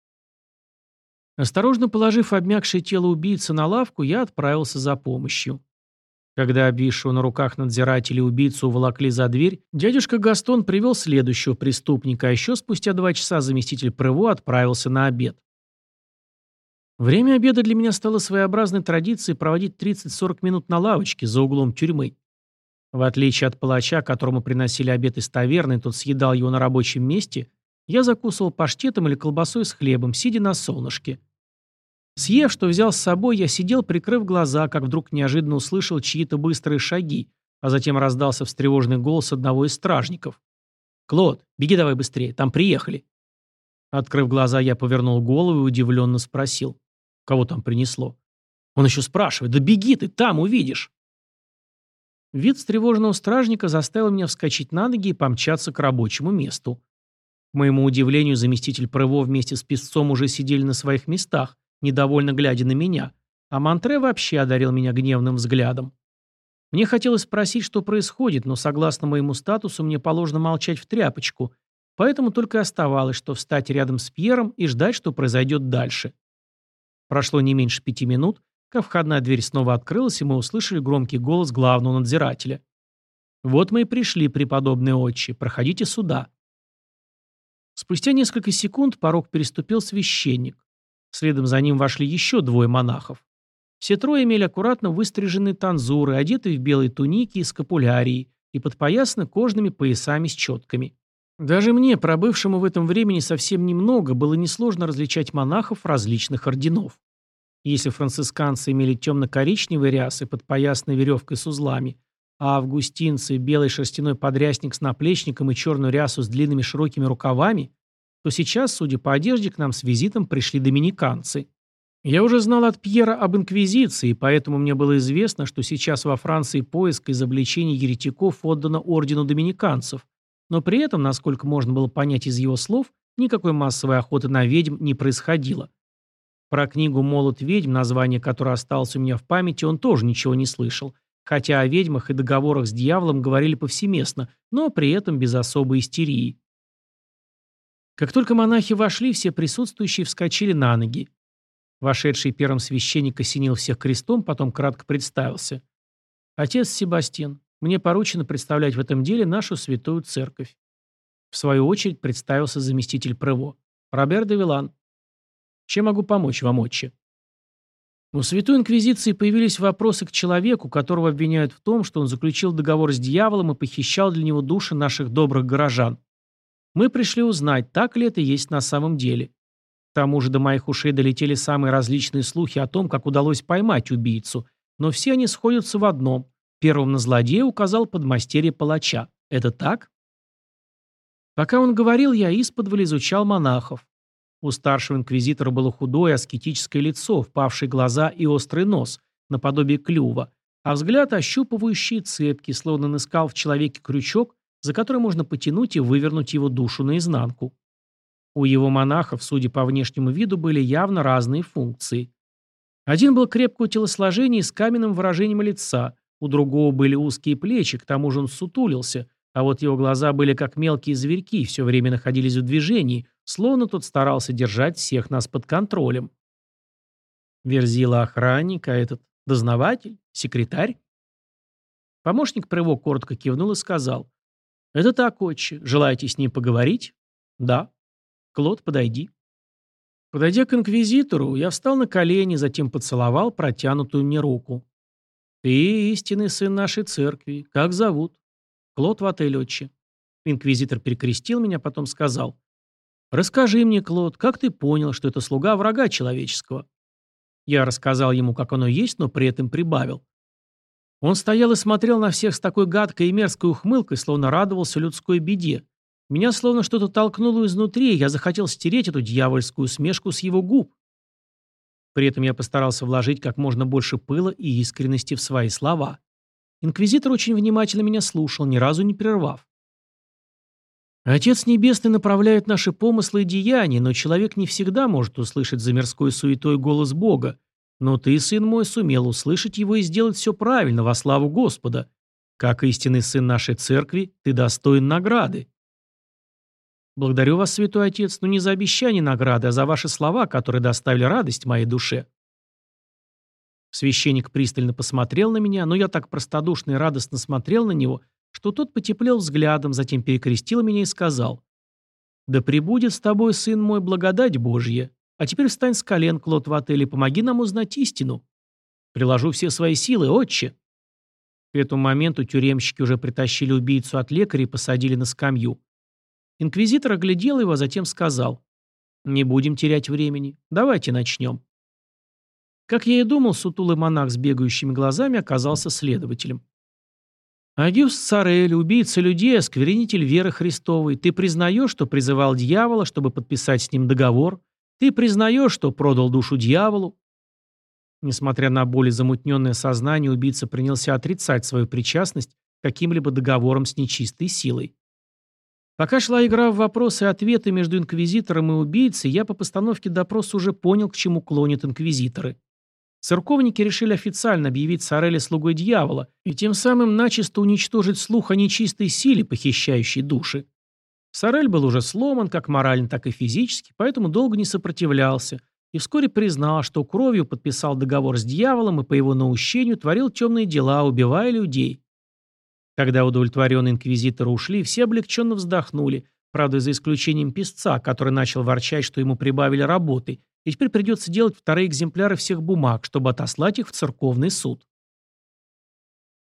Speaker 1: Осторожно положив обмякшее тело убийцы на лавку, я отправился за помощью. Когда обвисшего на руках надзирателей убийцу уволокли за дверь, дядюшка Гастон привел следующего преступника, а еще спустя два часа заместитель Прево отправился на обед. Время обеда для меня стало своеобразной традицией проводить 30-40 минут на лавочке за углом тюрьмы. В отличие от палача, которому приносили обед из таверны, тот съедал его на рабочем месте, я закусывал паштетом или колбасой с хлебом, сидя на солнышке. Съев, что взял с собой, я сидел, прикрыв глаза, как вдруг неожиданно услышал чьи-то быстрые шаги, а затем раздался встревоженный голос одного из стражников. «Клод, беги давай быстрее, там приехали». Открыв глаза, я повернул голову и удивленно спросил. Кого там принесло? Он еще спрашивает. «Да беги ты, там увидишь». Вид встревоженного стражника заставил меня вскочить на ноги и помчаться к рабочему месту. К моему удивлению, заместитель Прево вместе с песцом уже сидели на своих местах, недовольно глядя на меня, а Монтре вообще одарил меня гневным взглядом. Мне хотелось спросить, что происходит, но согласно моему статусу мне положено молчать в тряпочку, поэтому только оставалось, что встать рядом с Пьером и ждать, что произойдет дальше. Прошло не меньше пяти минут, как входная дверь снова открылась, и мы услышали громкий голос главного надзирателя. «Вот мы и пришли, преподобные отчи. Проходите сюда». Спустя несколько секунд порог переступил священник. Следом за ним вошли еще двое монахов. Все трое имели аккуратно выстриженные танзуры, одетые в белые туники и скапулярии, и подпоясаны кожными поясами с четками. Даже мне, пробывшему в этом времени совсем немного, было несложно различать монахов различных орденов. Если францисканцы имели темно-коричневые рясы под поясной веревкой с узлами, а августинцы – белый шерстяной подрясник с наплечником и черную рясу с длинными широкими рукавами, то сейчас, судя по одежде, к нам с визитом пришли доминиканцы. Я уже знал от Пьера об Инквизиции, поэтому мне было известно, что сейчас во Франции поиск изобличений еретиков отдано ордену доминиканцев, но при этом, насколько можно было понять из его слов, никакой массовой охоты на ведьм не происходило. Про книгу «Молот ведьм», название которой осталось у меня в памяти, он тоже ничего не слышал, хотя о ведьмах и договорах с дьяволом говорили повсеместно, но при этом без особой истерии. Как только монахи вошли, все присутствующие вскочили на ноги. Вошедший первым священник осенил всех крестом, потом кратко представился. «Отец Себастьян, мне поручено представлять в этом деле нашу святую церковь». В свою очередь представился заместитель Прево. «Робер де Вилан. Чем могу помочь вам, отче?» У Святой Инквизиции появились вопросы к человеку, которого обвиняют в том, что он заключил договор с дьяволом и похищал для него души наших добрых горожан. Мы пришли узнать, так ли это есть на самом деле. К тому же до моих ушей долетели самые различные слухи о том, как удалось поймать убийцу, но все они сходятся в одном. Первым на злодея указал подмастерье палача. Это так? Пока он говорил, я исподволь изучал монахов. У старшего инквизитора было худое аскетическое лицо, впавшие глаза и острый нос, наподобие клюва, а взгляд ощупывающий цепки, словно он искал в человеке крючок, за который можно потянуть и вывернуть его душу наизнанку. У его монахов, судя по внешнему виду, были явно разные функции. Один был крепкого телосложения с каменным выражением лица, у другого были узкие плечи, к тому же он сутулился, а вот его глаза были как мелкие зверьки, все время находились в движении, словно тот старался держать всех нас под контролем. Верзила охранник, а этот дознаватель, секретарь? Помощник Прево коротко кивнул и сказал. «Это так, отче. Желаете с ним поговорить?» «Да». «Клод, подойди». Подойдя к инквизитору, я встал на колени, затем поцеловал протянутую мне руку. «Ты истинный сын нашей церкви. Как зовут?» «Клод в отель, отче». Инквизитор перекрестил меня, потом сказал. «Расскажи мне, Клод, как ты понял, что это слуга врага человеческого?» Я рассказал ему, как оно есть, но при этом прибавил. Он стоял и смотрел на всех с такой гадкой и мерзкой ухмылкой, словно радовался людской беде. Меня словно что-то толкнуло изнутри, и я захотел стереть эту дьявольскую смешку с его губ. При этом я постарался вложить как можно больше пыла и искренности в свои слова. Инквизитор очень внимательно меня слушал, ни разу не прервав. Отец Небесный направляет наши помыслы и деяния, но человек не всегда может услышать за мирской суетой голос Бога, но ты, сын мой, сумел услышать его и сделать все правильно во славу Господа. Как истинный сын нашей церкви, ты достоин награды. Благодарю вас, святой отец, но не за обещание награды, а за ваши слова, которые доставили радость моей душе. Священник пристально посмотрел на меня, но я так простодушно и радостно смотрел на него, что тот потеплел взглядом, затем перекрестил меня и сказал, «Да пребудет с тобой, сын мой, благодать Божья. А теперь встань с колен, Клод, в отеле, помоги нам узнать истину. Приложу все свои силы, отче. К этому моменту тюремщики уже притащили убийцу от лекаря и посадили на скамью. Инквизитор оглядел его, а затем сказал. «Не будем терять времени. Давайте начнем». Как я и думал, сутулый монах с бегающими глазами оказался следователем. «Агюст Сарель, убийца людей, осквернитель веры Христовой, ты признаешь, что призывал дьявола, чтобы подписать с ним договор, ты признаешь, что продал душу дьяволу?» Несмотря на более замутненное сознание, убийца принялся отрицать свою причастность каким-либо договорам с нечистой силой. Пока шла игра в вопросы и ответы между инквизитором и убийцей, я по постановке допроса уже понял, к чему клонят инквизиторы. Церковники решили официально объявить Сореля слугой дьявола и тем самым начисто уничтожить слух о нечистой силе, похищающей души. Сорель был уже сломан как морально, так и физически, поэтому долго не сопротивлялся и вскоре признал, что кровью подписал договор с дьяволом и по его наущению творил темные дела, убивая людей. Когда удовлетворенные инквизиторы ушли, все облегченно вздохнули, правда, за исключением писца, который начал ворчать, что ему прибавили работы, и теперь придется делать вторые экземпляры всех бумаг, чтобы отослать их в церковный суд.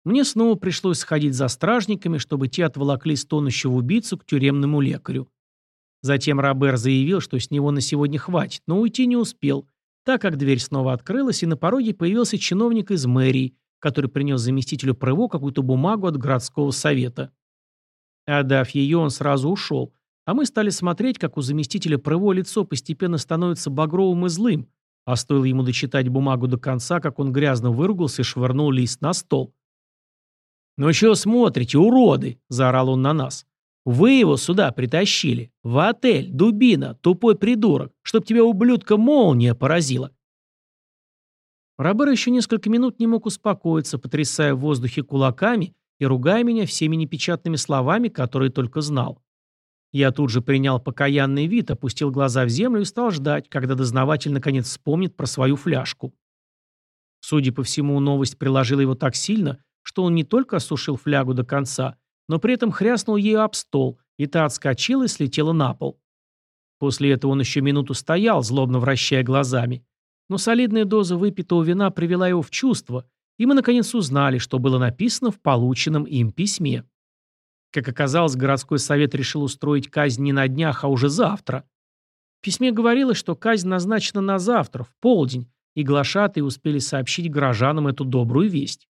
Speaker 1: Мне снова пришлось сходить за стражниками, чтобы те отволокли стонущего убийцу к тюремному лекарю. Затем Робер заявил, что с него на сегодня хватит, но уйти не успел, так как дверь снова открылась, и на пороге появился чиновник из мэрии, который принес заместителю Прыво какую-то бумагу от городского совета. Отдав ее, он сразу ушел, а мы стали смотреть, как у заместителя Прыво лицо постепенно становится багровым и злым, А стоило ему дочитать бумагу до конца, как он грязно выругался и швырнул лист на стол. «Ну чего смотрите, уроды?» – заорал он на нас. «Вы его сюда притащили. В отель, дубина, тупой придурок, чтоб тебя, ублюдка, молния поразила». Робер еще несколько минут не мог успокоиться, потрясая в воздухе кулаками и ругая меня всеми непечатными словами, которые только знал. Я тут же принял покаянный вид, опустил глаза в землю и стал ждать, когда дознаватель наконец вспомнит про свою фляжку. Судя по всему, новость приложила его так сильно, что он не только осушил флягу до конца, но при этом хряснул ею об стол, и та отскочила и слетела на пол. После этого он еще минуту стоял, злобно вращая глазами. Но солидная доза выпитого вина привела его в чувство, и мы наконец узнали, что было написано в полученном им письме. Как оказалось, городской совет решил устроить казнь не на днях, а уже завтра. В письме говорилось, что казнь назначена на завтра, в полдень, и глашатые успели сообщить горожанам эту добрую весть.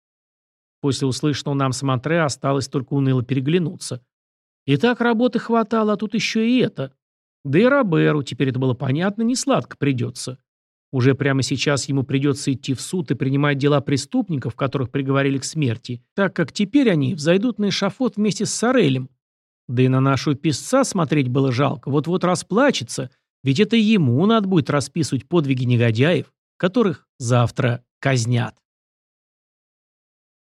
Speaker 1: После услышанного нам с Монтре осталось только уныло переглянуться. И так работы хватало, а тут еще и это. Да и Роберу, теперь это было понятно, не сладко придется. Уже прямо сейчас ему придется идти в суд и принимать дела преступников, которых приговорили к смерти, так как теперь они взойдут на эшафот вместе с Сорелем. Да и на нашу писца смотреть было жалко, вот-вот расплачется, ведь это ему надо будет расписывать подвиги негодяев, которых завтра казнят.